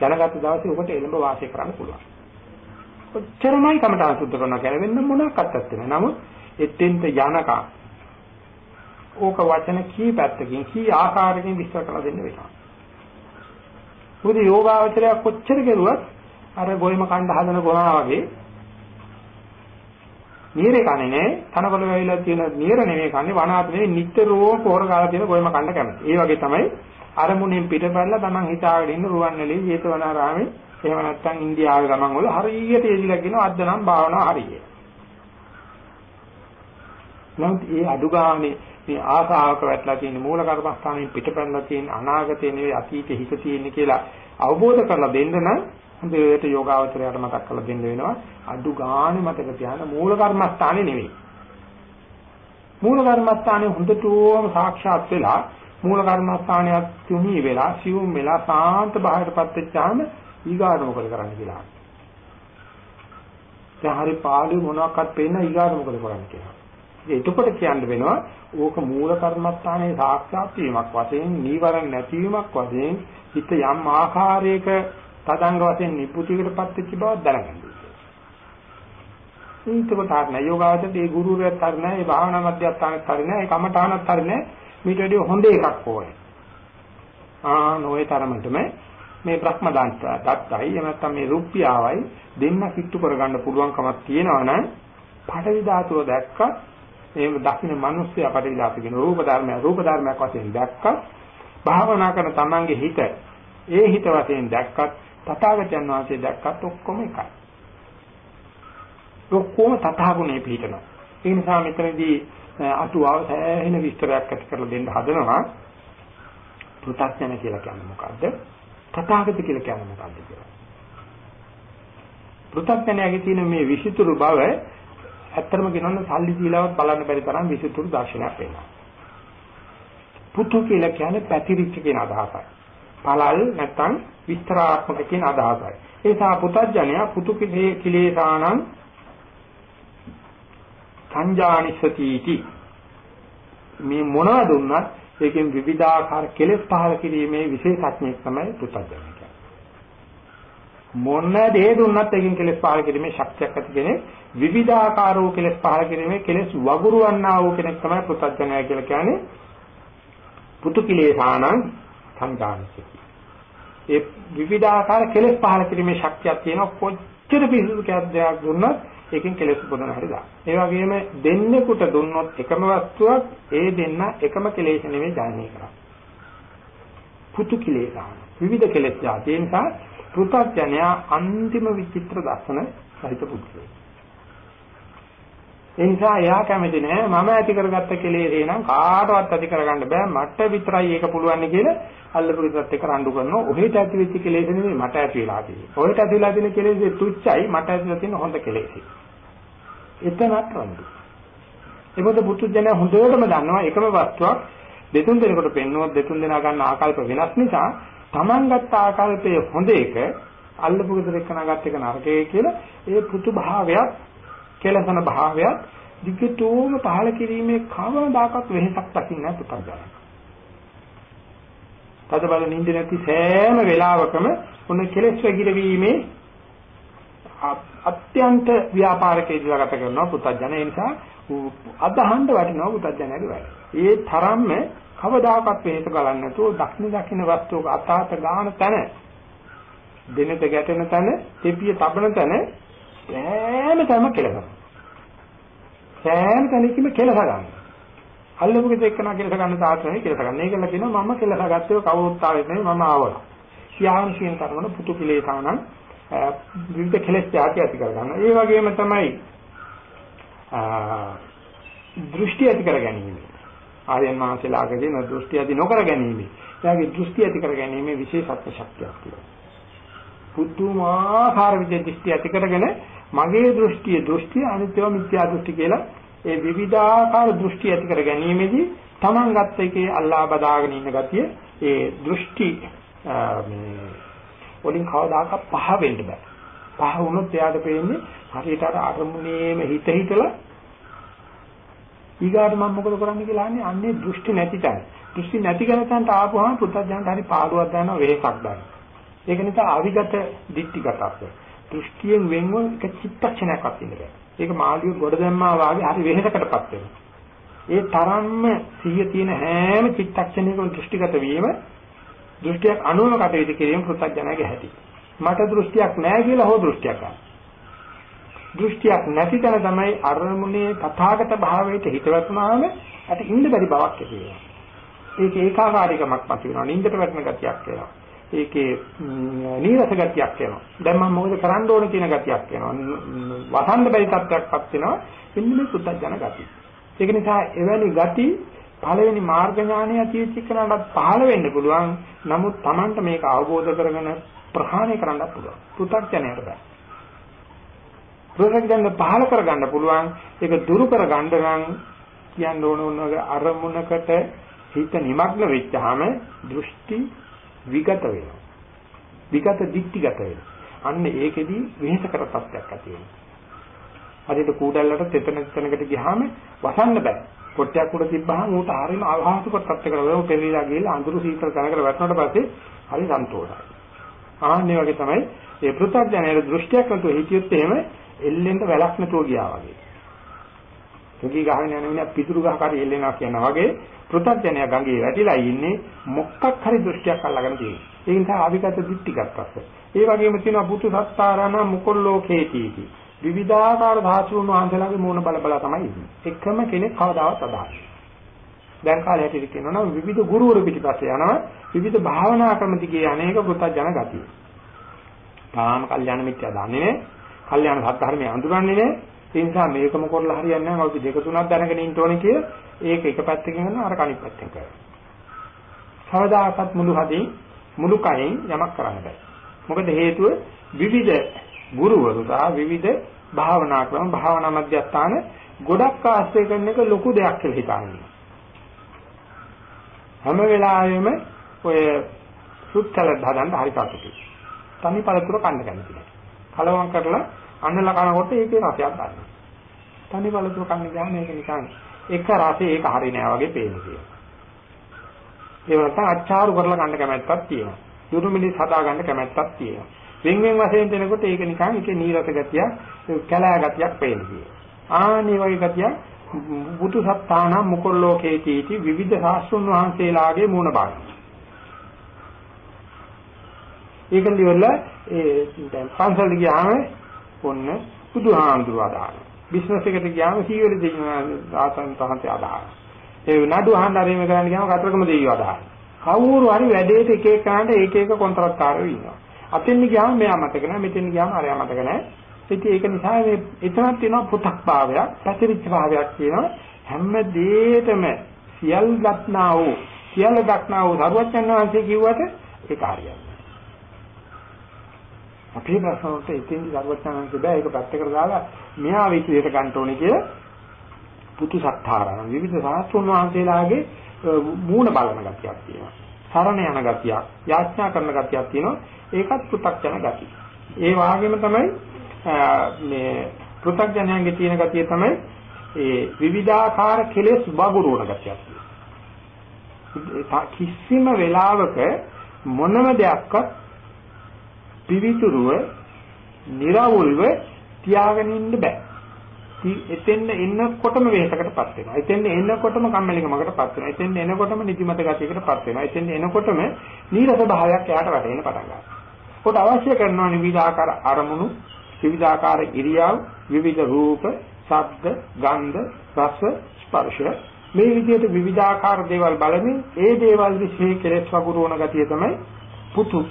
දැනගත්ත දවසේ ඔබට එළඹ වාසය කරන්න පුළුවන්. කොච්චරමයි කමටහන් සුද්ධ කරනවා කියලා වෙන මොනක්වත් නැත්තේ. නමුත් එතෙන්ට යනකම් ඕක වචන කී පැත්තකින් කී ආකාරයකින් විස්තර කරලා දෙන්න වෙනවා. මොකද යෝගාවචරය කොච්චර කෙරුවත් අර ගොයම කණ්ඩ හදන ගොනා වගේ නියරේ කන්නේ නෑ තනකොළ වෙවිලා තියෙන නියර නෙමෙයි කන්නේ වනාත් නෙමෙයි නිට්ටරෝම පොර ගාලා තියෙන ගොයම කන්න කැමති. ඒ වගේ තමයි අරමුණෙන් පිටපැල්ලා තමන් හිතාගෙන ඉන්න රුවන්වැලි ජේතවනාරාමේ එහෙම නැත්නම් ඉන්දියාවේ ගමන් වල හරියට එදිලා කියන අද්දනම් භාවනා හරියට. නමුත් ඒ අඩු ගානේ මේ ආසාවක වැටලා තියෙන මූල කර්මස්ථානයෙන් පිටපැනලා තියෙන අනාගතේ නෙවෙයි අතීතේ හිත තියෙන්නේ කියලා අවබෝධ කරලා දෙන්න නම් හොඳට යෝගාවචරයට මතක් කරලා දෙන්න වෙනවා අඩු ගානේ මතක තියාගන්න මූල කර්මස්ථානේ නෙවෙයි මූල කර්මස්ථානේ හොඳටම සාක්ෂාත් වෙලා මූල කර්මස්ථානයක් තුනී වෙලා සිවුම් වෙලා සාන්ත භාවයටපත් වෙච්චාම ඊගාට මොකද කරන්න කියලා. දැන් හරි පාළු මොනවාක්වත් පේන්න ඊගාට මොකද කරන්න කියලා. එතකොට කියන්න වෙනවා ඕක මූල කර්මස්ථානයේ සාක්ෂාත් වීමක් වශයෙන් නීවරණ නැතිවීමක් වශයෙන් හිත යම් ආකාරයක තදංග වශයෙන් නිපුතියකටපත් වෙච්ච බව දැනගන්න. ඒකකොට ආත්ම යෝගාවචරයේ ඒ ගුරුවරයාත් හරිනේ, ඒ භාවනා මධ්‍යස්ථානෙත් හරිනේ, ඒ කමඨානත් හරිනේ මේට වැඩිය හොඳ එකක් ඕනේ. ආ නොවේ තරමටම මේ බ්‍රහ්ම දත්තයි එහෙම නැත්නම් මේ රුප්පියාවයි දෙන්න කිට්ටු කරගන්න පුළුවන්කමක් තියෙනවා නම් පඩවි ධාතුව දැක්කත් එහෙම දකින්න මිනිස්සයා පඩවි ධාතුව කියන රූප ධර්මය රූප ධර්මයක් වශයෙන් දැක්කත් භාවනා කරන තමන්ගේ හිත ඒ හිත වශයෙන් දැක්කත් තථාගතයන් වහන්සේ දැක්කත් ඔක්කොම එකයි. ඔක්කොම තථාගුණේ පිළිතනවා. ඒ නිසා මෙතනදී අටුවාව සෑහෙන විස්තරයක් ඇති කරලා දෙන්න හදනවා. පෘථග්ජන කියලා කියන්නේ මොකද්ද? තථාගත කියලා කියන්නේ මොකද්ද කියලා. පෘථග්ජනයාගේ තියෙන මේ විසිතුරු බව ඇත්තම කියනොත් සල්ලි දීලාවත් බලන්න බැරි තරම් විසිතුරු දර්ශනයක් වෙනවා. පුතු කියලා කියන්නේ පැතිරිච්ච කියන අදහසයි. පළල් නැත්නම් විස්තරාත්මක කියන අදහසයි. ඒ නිසා පුතඥයා පුතු කිලේසානං සංජානිසතිටි මේ මොනවද දුන්නත් ඒකෙන් විවිධාකාර කෙලෙස් පහල කිරීමේ විශේෂඥයෙක් තමයි පුතඥය කියන්නේ. මොන දේ දුන්නත් ඒකෙන් කෙලෙස් පහල කිරීමේ ශක්තියක් ඇති කෙනෙක් විවිධාකාර වූ කෙලෙස් පහල කිරීමේ කෙලෙස් වගුරුවන්නා වූ කෙනෙක් තමයි පුතඥය කියලා කියන්නේ. පුතු කිලේසානං සංජානිසති. ඒ විවිධාකාර කෙලෙස් පහල කිරීමේ ශක්තියක් තියෙන කොච්චර පිළිසුදු කැද්දයක් දුන්නත් ඒකෙන් කෙලෙස් උපදවන හැටි දාන්න. ඒ වගේම දෙන්නෙකුට දුන්නොත් එකම වස්තුවක් ඒ දෙන්න එකම කෙලෙස් නෙවෙයි දාන්නේ කරා. පුතු කෙලෙසාන. විවිධ කෙලෙස් જાති. ඒ නිසා පෘථග්ජනයා අන්තිම විචිත්‍ර දර්ශන සහිත පුද්ගලයෙක්. ඒ නිසා එයා කැමති නෑ මම ඇති කරගත්ත කෙලෙසේ නම් කාටවත් ඇති කරගන්න බෑ මට විතරයි ඒක පුළුවන් කියලා අල්ලපු විතරත් එක රණ්ඩු කරනවා ඔහෙට ඇති වෙච්ච කෙලෙස නෙමෙයි මට ඇති වෙලා තියෙන්නේ. ඔහෙට ඇති වෙලා තියෙන කෙලෙසේ තුච්චයි මට ඇතිලා තියෙන හොඳ කෙලෙසේ. එතනත් රණ්ඩු. ඒකද පුදුජන හොඳටම දන්නවා එකම වස්තුවක් දෙතුන් දෙනෙකුට පෙන්වුවොත් දෙතුන් දෙනා ගන්න ආකල්ප වෙනස් නිසා Taman ගත්ත ආකල්පයේ හොඳ එක අල්ලපු විතර එක්කනා ගත්ත එක නරකයේ කියලා ඒ පුතු භාවයක් කෙලසන භාවයත් දිගටම පහළ කිරීමේ කවදාකවත් වෙහෙසක් දකින්න නැහැ පුතග්ජනක. තද බල නිින්ද නැති සෑම වෙලාවකම ඔන්න කෙලස් වැగిරවීමේ අත්‍යන්ත ව්‍යාපාරකේ ඉඳලා ගත කරනවා පුතග්ජන. ඒ නිසා අදහන්න වටිනවා පුතග්ජනගේ වැඩ. ඒ තරම්ම කවදාකවත් වෙහෙස බලන්නේ නැතුව දක්ෂින දක්ෂින වස්තුවක අතාත ගාන තැන දෙනත ගැටෙන තැන, තෙපිය තබන තැන සෑම තැනම කෙලසනවා. සෑම තැනකම කෙලස ගන්නවා. අල්ලපු ගෙද එක්කන කෙලස ගන්න තාත්‍රනේ කෙලස ගන්න. ඒකල කියනවා මම කෙලස ගත්තේ කවුරුත් ආවෙත් නෙමෙයි මම ආවා. සියාන් කියන කර්මන පුතු පිළේසානං විවිධ කෙලස් જાති ඇති කර ගන්නවා. ඒ වගේම තමයි දෘෂ්ටි ඇති කර ගැනීම. ආර්යයන් වහන්සේලාගේ දෘෂ්ටි ඇති නොකර ගැනීම. එයාගේ දෘෂ්ටි ඇති කර ගැනීම විශේෂත්ව ශක්තියක් තියෙනවා. පුදුමාකාර විදිහට දෘෂ්ටි ඇති කරගෙන මගේ දෘෂ්ටිය දෘෂ්ටි අනිත්‍යව මිත්‍යා දෘෂ්ටි කියලා ඒ විවිධාකාර දෘෂ්ටි ඇති කර ගැනීමේදී Taman ගත්ත එකේ අල්ලා බදාගෙන ඉන්න ගතිය ඒ දෘෂ්ටි මේ වලින් කවදාකවත් පහ වෙන්න බෑ. පහ වුණොත් එයාට පේන්නේ හරියට අර අරමුණේම හිත හිතලා ඊගාට මම මොකද කරන්නේ කියලා අහන්නේ අන්නේ දෘෂ්ටි නැති තැන. දෘෂ්ටි නැති කෙනට ආපුවාම පුතත් හරි පාඩුවක් දානවා වෙහසක් දානවා. ඒක නිසා අවිගත දික්ටිගතස්ස. දෘෂ්ටියෙන් වෙන්ව එක චිත්තක්ෂණයක්වත් ඉන්න බෑ. ඒක මාළිය ගොඩ දැම්මා වාගේ හරි වෙහෙසකටපත් වෙනවා. ඒ තරම්ම සිහිය තියෙන හැම චිත්තක්ෂණයකම දෘෂ්ටිගත වීම දෘෂ්ටියක් අනුව කටයුතු කිරීම පෘථග්ජනගේ හැටි. මට දෘෂ්ටියක් නැහැ කියලා හෝ දෘෂ්ටියක් ගන්න. දෘෂ්ටියක් නැති තැන තමයි අරමුණේ තථාගත භාවයට හිතවත්නාම අට ඉන්න බැරි බවක් ඇති වෙනවා. ඒක ඒකාකාරීකමක් මත වෙනවා. නින්දට වැටෙන ගතියක් වෙනවා. ඒකේ නීරස ගතියක් එනවා. දැන් මම මොකද කරන්න ඕන කියන ගතියක් එනවා. වසන්ත බැරි තත්ත්වයක්පත් වෙනවා. එන්න මේ සුද්ධජන ගතිය. ඒක නිසා එවැනි ගති පළවෙනි මාර්ග ඥානය ඇතිවෙච්ච කෙනාට පහළ වෙන්න පුළුවන්. නමුත් Tamanට මේක අවබෝධ කරගෙන ප්‍රහාණය කරන්න පුළුවන්. පෘථග්ජනයට බෑ. පෘථග්ජන පහළ කරගන්න පුළුවන්. ඒක දුරු කරගන්න නම් කියන්න ඕන ඕනගේ අරමුණකට හිත නිමග්න වෙච්චාම දෘෂ්ටි විගත වෙනවා. විගත දික්ටිගත වෙනවා. අන්න ඒකෙදි වෙහෙසකර තත්ත්වයක් ඇති වෙනවා. හරියට කූඩල්ලට තෙතන තැනකට ගියාම වසන්න බෑ. කොට්ටයක් උඩ තිබ්බහම ඌට හරියම ආහාසුක තත්ත්වයකට වෙව පෙරලිලා ගිහලා අඳුරු සීතල තැනකට වැටුණාට පස්සේ හරි සන්තෝෂයි. ආන්නේ වගේ තමයි ඒ පෘථග්ජනයේ දෘෂ්ටියක් නැතුව හිතියොත් එහෙම එල්ලෙන්න වැලක් නැතුව ගියා වගේ. තුගී ගහගෙන යන මිනිහා පිටුරු ගහ කරේ එල්ලෙනවා කියනවා වගේ පෘථග්ජනය ගඟේ වැටිලා ඉන්නේ මොකක් හරි දෘෂ්ටියක් අල්ලගෙන තියෙනවා. ඒ නිසා අවිගත දෘෂ්ටිගතස්ස. ඒ වගේම තියෙනවා පුතු සත්තාරණ මුකොල්ලෝකේටීති. විවිධාකාර ධාතුන් වහන්සේලාගේ මූණ බල බල තමයි ඉන්නේ. එකම කෙනෙක් කවදාවත් අදහස්. දැන් කාලේ හැටියට කියනවා නම් විවිධ ගුරුවරු පිටිපස්සේ යනවා විවිධ භාවනා ක්‍රම දිගේ අනේක පුතජන ගතිය. තාම කල්යාණ මිත්‍යා දන්නේ නැහැ. කල්යාණ සත්‍ධර්මයේ අඳුරන්නේ නැහැ. ඒ නිසා මේකම කරලා හරියන්නේ නැහැ. අපි දෙක තුනක් දැනගෙන ඉන්න ඕනේ කියලා ඒක එක පැත්තකින් කරනවා අර කණිත් පැත්තෙන් කරනවා. කවදාකවත් මුළු හදින් මුළු කයෙන් යමක් කරන්න බෑ. මොකද හේතුව විවිධ ගුරුවරු සහ විවිධ භාවනා ක්‍රම භාවනා මධ්‍යස්ථාන ගොඩක් ආශ්‍රය කරන එක ලොකු දෙයක් කියලා හිතන්නේ. හැම වෙලාවෙම ඔය සුත්තල හදන්න හරි සතුටුයි. තනි පළතුර කන්න කැමති නැහැ. කලවම් කරලා අන්නලා කනකොට ඒකේ රසයක් ගන්නවා. තනි පළතුර කන්න ගියාම මේක නිකන් එක රසේ ඒක හරි නෑ වගේ පේනවා. ඒ වගේම අච්චාරු කරලා කන්න කැමැත්තක් තියෙනවා. දුරු මිනිස් හදා ගන්න කැමැත්තක් තියෙනවා. වෙන වෙන වශයෙන් දෙනකොට ඒක නිකන් ඒකේ නීරස ගතියක් කැලෑ ගතියක් පේනවා. ආනි වගේ ගතිය බුදු සත්තාන මුකොල්ලෝකේටීටි විවිධ ශාස්ත්‍රුන් වහන්සේලාගේ මූණ බලන. ඒකෙන් ඉවරල ඒ දැන් පන්සල් ගියාම ඔන්න බුදුහාඳුර අදහන. බිස්නස් එකට ගියාම සීවල දෙන ආසන් තහන්සේ අදහන. ඒ නඩු අහන්න හරිම කරන්න ගියාම කතරගම දෙයියෝ අදහන. කවුරු හරි වැඩේට එක එක කරන්න එක එක කොන්ත්‍රාත්කාරයෝ ඉන්නවා. අතෙන් ගියාම මෙයා මතක නැහැ මෙතෙන් ගියාම අරයා මතක නැහැ. ඉතින් ඒක නිසා මේ එතනක් තියෙනවා පු탁 භාවයක්, පැතිරිච්ච භාවයක් තියෙනවා. හැම දෙයකම සියල් දක්නා වූ, සියල්ල දක්නා වූ සරුවචන් වහන්සේ කිව්වට ඒක හරියන්නේ. අපේ ප්‍රශ්න වලට එතෙන්දි සරුවචන් බෑ ඒක පැත්තකට දාලා මෙහා විශ්ලේෂ ගන්න ඕනේ කියලා පුතු සත්තාරණ විවිධ සාස්ත්‍රුන් වහන්සේලාගේ මූණ බලන ගතියක් තියෙනවා. සරණ යන ගතියක්, යාඥා කරන ගතියක් තියෙනවා. ඒකත් පෘථග්ජන ගතිය. ඒ වාගේම තමයි මේ පෘථග්ජනයන්ගේ තියෙන ගතිය තමයි ඒ විවිධාකාර කෙලෙස් වගුරුවන ගතියක්. කිසිම වෙලාවක මොනම දෙයක්වත් පිවිතුරුව, निराවුල්ව තියාගෙන ඉන්න බෑ. එතෙන්න එන්නකොටම වෙහසකටපත් වෙනවා. එතෙන්න එන්නකොටම කම්මැලිකමකටපත් වෙනවා. එතෙන්න එනකොටම නිදිමත ගතියකටපත් වෙනවා. එතෙන්න එනකොටම නීරස භාවයක් එයාට වැටෙන්න පටන් ගන්නවා. කොට අවශ්‍ය කරනවා විවිධාකාර අරමුණු, විවිධාකාර ඉරියව්, විවිධ රූප, ශබ්ද, ගන්ධ, රස, ස්පර්ශ මේ විදිහට විවිධාකාර දේවල් බලමින් ඒ දේවල් විශ්ේ කෙලෙස් වගුරුවන ගතිය තමයි පුතු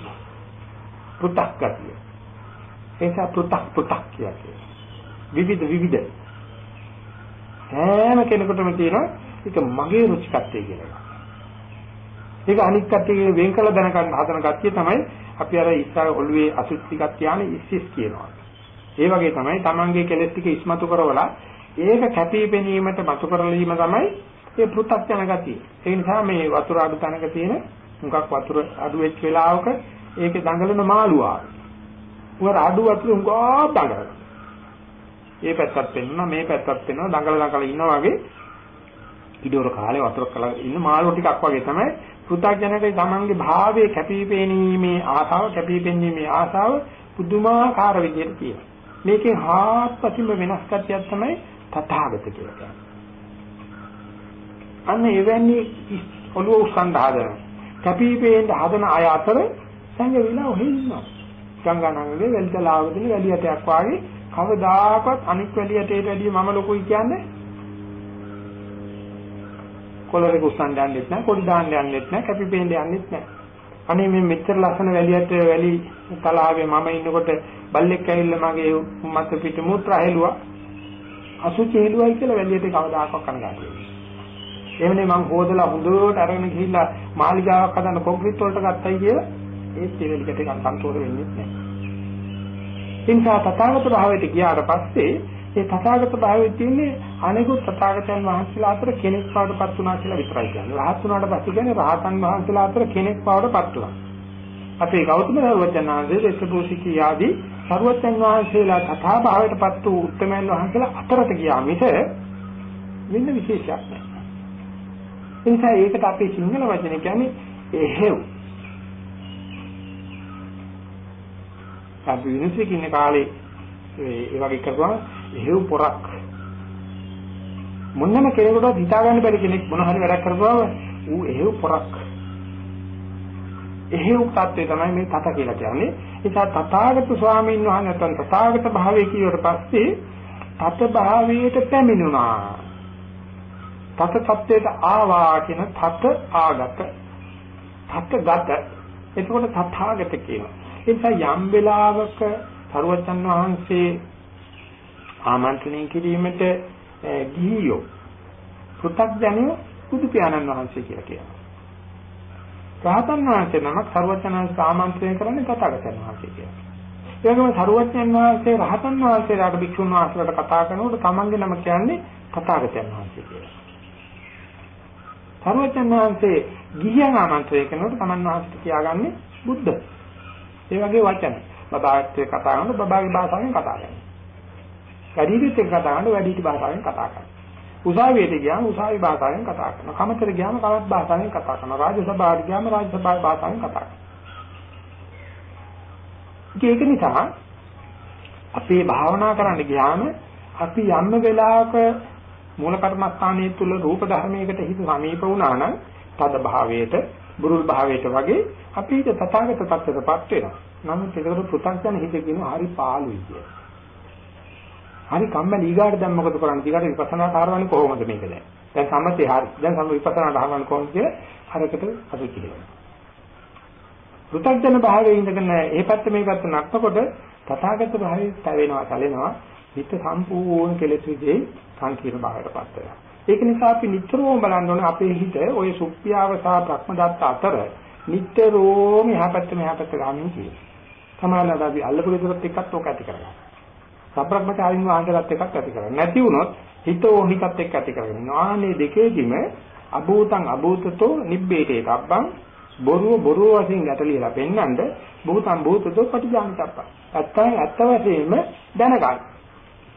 පෘ탁 ගතිය. ඒක පෘ탁 පෘ탁 කියන්නේ. විවිධ විවිධ හැම කෙනෙකුටම තියෙනවා ඒක මගේ රුචිකත්වය කියලා. ඒක අනිත් කට්ටිය වෙන් කළ දැනගන්න හදන කට්ටිය තමයි අපි අර ඉස්සා ඔළුවේ අසුචි ටිකක් කියන්නේ ඉස්සිස් කියනවා. ඒ වගේ තමයි Tamange කෙලෙස් ටික ඉස්මතු කරවලා ඒක කැපිපෙනීමට මතු කරලීම තමයි ඒ පෘථක් යන ගතිය. ඒ නිසා මේ වතුර අඩු තැනක තියෙන මුගක් වතුර අඩු වෙච්ච වෙලාවක ඒකේ දඟලන මාළුවා. උවර අඩු වතුර උගා දඟලන. ඒ පැත්තත් පෙන්නවා මේ පැත්තත් පෙන්නවා දඟල දඟල ඉන්නා වගේ ඉඩෝර කාලේ වතුර කල ඉන්න මාළු ටිකක් වගේ තමයි පෘථග්ජනකේ තමන්ගේ භාවයේ කැපිපෙනීමේ ආසාව කැපිපෙනීමේ ආසාව පුදුමාකාර විදිහට තියෙනවා. මේකේ හාත්පසින්ම වෙනස් කතියක් තමයි තථාගත කියලා කියන්නේ. අන්න එවැනි ඔළුව උස්සන් හදන කැපිපෙන්න හදන අය අතර සංගවිලා ඔහෙ ඉන්නවා. ගංගානංගලේ වැල්තලාවකදී වැලියටයක් වාගේ කවදාකවත් අනික් වැලියටට වැඩිය මම ලොකුයි කියන්නේ කොළරේ කුස්සන් යන්නෙත් නැහැ කොඩි දාන්න යන්නෙත් නැහැ කැපිපේන්න යන්නෙත් නැහැ අනේ මේ මෙච්චර ලස්සන වැලියට වැලි තලාවේ මම ඉන්නකොට බල්ලෙක් ඇවිල්ලා මගේ මත පිට මුත්‍රා හෙළුවා අසුචි හෙළුවයි කියලා වැලියට කවදාකවත් කනගාටු වෙන්නේ. එවනේ මං හොදලා හොඳට අරගෙන ගිහිල්ලා මාලිගාවක් හදන්න කොන්ක්‍රීට් වලට ගත්තයි කියලා ඒත් ඒ වෙලිකට සන්තෝෂ වෙන්නේ නැහැ. ඉන්සා තථාගත භාවයට ගියාට පස්සේ ඒ තථාගත භාවයේ තියෙන්නේ අනිකුත් තථාගතයන් වහන්සේලා අතර කෙනෙක් බවටපත් වුණා කියලා විතරයි කියන්නේ. රහත් වුණාට පස්සේ කියන්නේ රහතන් වහන්සේලා අතර කෙනෙක් බවටපත් වුණා. අපේ ගෞතම සර්වඥාන්සේ දෙසපෝසිකී ආදී සර්වඥන් වහන්සේලා තථා භාවයටපත් වූ උත්තමයන් වහන්සේලා අතරට ගියා මිස වෙන විශේෂයක් නැහැ. ඒ නිසා ඒකට අපේ සිංහල වචනේ කියන්නේ එහෙව්. අපි විනිශ්චය කියන කාලේ ඒ වගේ කරපුවම එහෙව් පොරක් මොන්නම කෙනෙකුට හිතා ගන්න බැරි කෙනෙක් මොන හරි වැඩක් කරපුවම ඌ එහෙව් පොරක් එහෙව් තත්ත්වය තමයි මේ තත කියලා කියන්නේ. ඒ නිසා තථාගත ස්වාමීන් වහන්සේ නැත්නම් තථාගත භාවයේ කියවට පස්සේ තත භාවයට පැමිණුණා. තත තත්ත්වයට ආවා කියන තත ආගත. තතගත. එතකොට තථාගත කියනවා. ඒ නිසා යම් වෙලාවක සරුවචන් වහන්සේ ආමන්ත්‍රණය කිරීමට ගිහියෝ පෘථග්ජනයෝ බුදු පියාණන් වහන්සේ කියලා කියනවා. රහතන් වහන්සේ නමක් සරුවචනන්සේ ආමන්ත්‍රණය කරන්නේ තථාගතයන් වහන්සේ කියලා. ඒ වගේම සරුවචන් වහන්සේ රහතන් වහන්සේලාට භික්ෂුන් වහන්සේලාට කතා කරනකොට තමන්ගේ නම කියන්නේ තථාගතයන් වහන්සේ කියලා. සරුවචන් වහන්සේ ගිහියන් ආමන්ත්‍රණය කරනකොට තමන් වහන්සේට කියාගන්නේ බුද්ධ. ඒ වගේ වචන. බබාත් කතා කරනකොට බබාගේ භාෂාවෙන් කතා කරනවා. වැඩිහිටියත් එක්ක කතා කරනකොට වැඩිහිටි භාෂාවෙන් කතා කරනවා. උසාවියට ගියාම උසාවි භාෂාවෙන් කතා කරනවා. කමතර ගියාම කමත් භාෂාවෙන් කතා කරනවා. රාජ්‍ය සභාවට ගියාම රාජ්‍ය සභාවේ භාෂාවෙන් කතා කරනවා. ඒක නිසා අපේ භාවනා කරන්න ගියාම අපි යම් වෙලාවක මූල කර්මස්ථානයේ තුල රූප ධර්මයකට හිත සමීප වුණා නම් තද භාවයට බුරුල් භාවයට වගේ අපි ඒක තථාගත tattරපත් වෙනවා. නමුත් ඒකට පෘථග්ජන හිත කියන හරි පාළුයි කියලා. හරි කම්මැලි ඊගාට දැන් මොකද කරන්නේ? ඊගාට විපස්සනා කාරවන්නේ කොහොමද මේක දැන්? දැන් සම්මතේ හරි. දැන් සම්ම විපස්සනාට හරවන්නේ කොහොමද කියලා අරකට අසු කියනවා. පෘථග්ජන භාවයේ ඉඳගෙන මේ පැත්ත මේ පැත්ත නක්නකොට තථාගත භාවයේ තැවෙනවා, සැලෙනවා. හිත සම්පූර්ණ කෙලෙස් විදේ සංකීර්ණ භාවයටපත් වෙනවා. ඒක නිසා අපි නිතරම බලන්න ඕනේ අපේ හිත ওই සුප්පියාව සහ භ්‍රමදත්ත අතර නිතරම එහා පැත්ත මෙහා පැත්ත ගාමින් කියනවා. සමානව අපි අල්ලපු දෙකත් එක්කත් ඕක ඇති කරගන්නවා. සබ්‍රක්‍මචාරින් වහන්සේලාත් එක්කත් ඇති කරගන්න. නැති වුණොත් හිතෝ හිතත් එක්ක ඇති කරගන්න. ආනේ දෙකේදිම අභූතං අභූතතෝ නිබ්බේතේ තබ්බං බොරුව බොරුව වශයෙන් ගැටලියලා පෙන්වන්න භූතං භූතතෝ පටිජානිතප්පං. ඇත්තයි ඇත්ත වශයෙන්ම දැනගන්න.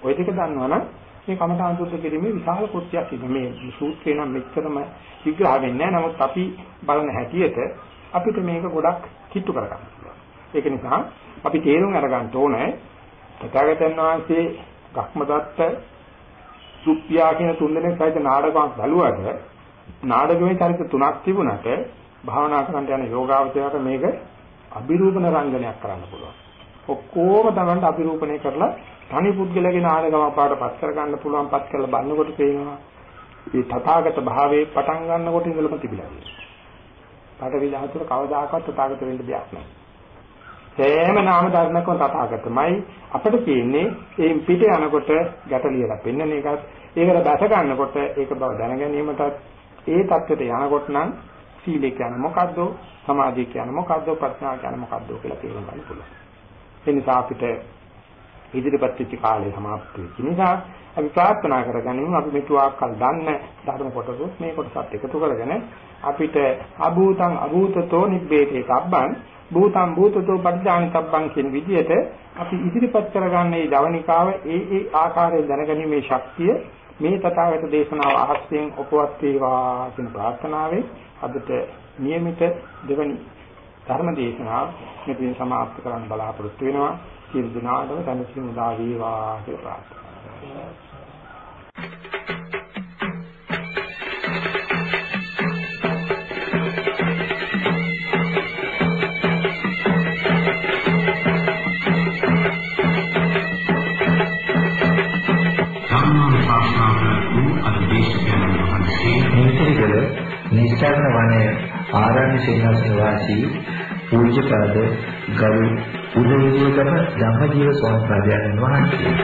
ওই ටික දන්නවනම් මේ කමඨාන් සූත්‍ර කිරීමේ විශාල කෘත්‍යයක් ඉන්නේ. මේ සූත්‍රේ නම් මෙච්චරම විග්‍රහ වෙන්නේ නැහැ. නමුත් අපි බලන හැටියට අපිට මේක ගොඩක් කිට්ටු කරගන්න පුළුවන්. ඒක නිසා අපි තේරුම් අරගන්න ඕනේ තථාගතයන් වහන්සේ ගක්මදත්ත සුප්පියා කියන තුන්දෙනෙක් සහිත නාටකයක් බැලුවට නාටකයේ චරිත තුනක් තිබුණට භාවනා කරන්න යන යෝගාවචරයට මේක අභිරූපන රංගනයක් කරන්න පුළුවන්. ඔක්කොම තමන්ට අභිරූපණය කරලා තනි පුද්ගලගේ නාටකම පාඩපත් කර ගන්න පුළුවන් පත් කරලා බලනකොට පේනවා. මේ තථාගත භාවයේ පටන් ගන්නකොට ඉඳලම තිබිලා තියෙනවා. පාඩවි ධාතුර කවදාකවත් තථාගත වෙන්න දෙයක් නැහැ. සෑම නාම ධර්මකම තථාගතමයි. අපිට තියෙන්නේ ඒ පිට යනකොට ගැටලියලා පෙන්වන එකත් ඒකට දැස ගන්නකොට ඒක බව දැන ගැනීමටත් ඒ தත්වෙට යනකොට නම් සීලය කියන්නේ මොකද්ද? සමාධිය කියන්නේ මොකද්ද? ප්‍රඥා කියන්නේ මොකද්ද කියලා තේරුම් ගන්න පුළුවන්. ඒ නිසා අපිට ඉදිරිපත් වෙච්ච කාලය සමාප්ත වෙච්ච නිසා අපි ප්‍රාර්ථනා කරගනිමු අපි මෙතුආකල් දන්න ධර්ම කොටස මේ කොටසත් එකතු කරගෙන අපිට අභූතං අභූතතෝ නිබ්බේතේ කබ්බං භූතං භූතතෝ පටිජානිකබ්බං කියන විදිහට අපි ඉදිරිපත් කරගන්න මේ ජවනිකාව ඒ ඒ ආකාරයෙන් දැනගැනීමේ ශක්තිය මේ තථාගත දේශනාව අහස්යෙන් උපවත් වේවා කියන ප්‍රාර්ථනාවෙන් අදට નિયમિત දෙවනි ධර්ම දේශනාව මෙතන සමාප්ත කරන්න බලාපොරොත්තු වෙනවා. සියලු දෙනාටම දැනසීම උදා වේවා කියලා ප්‍රාර්ථනා කරනවා. මේකේකල නිස්සාරණ වනයේ ආරණ්‍ය සේනාසන වාසී පූජ්‍යපද ගරු උදේවිදේකම ධම්මජීව ස්වාමීන් වහන්සේ.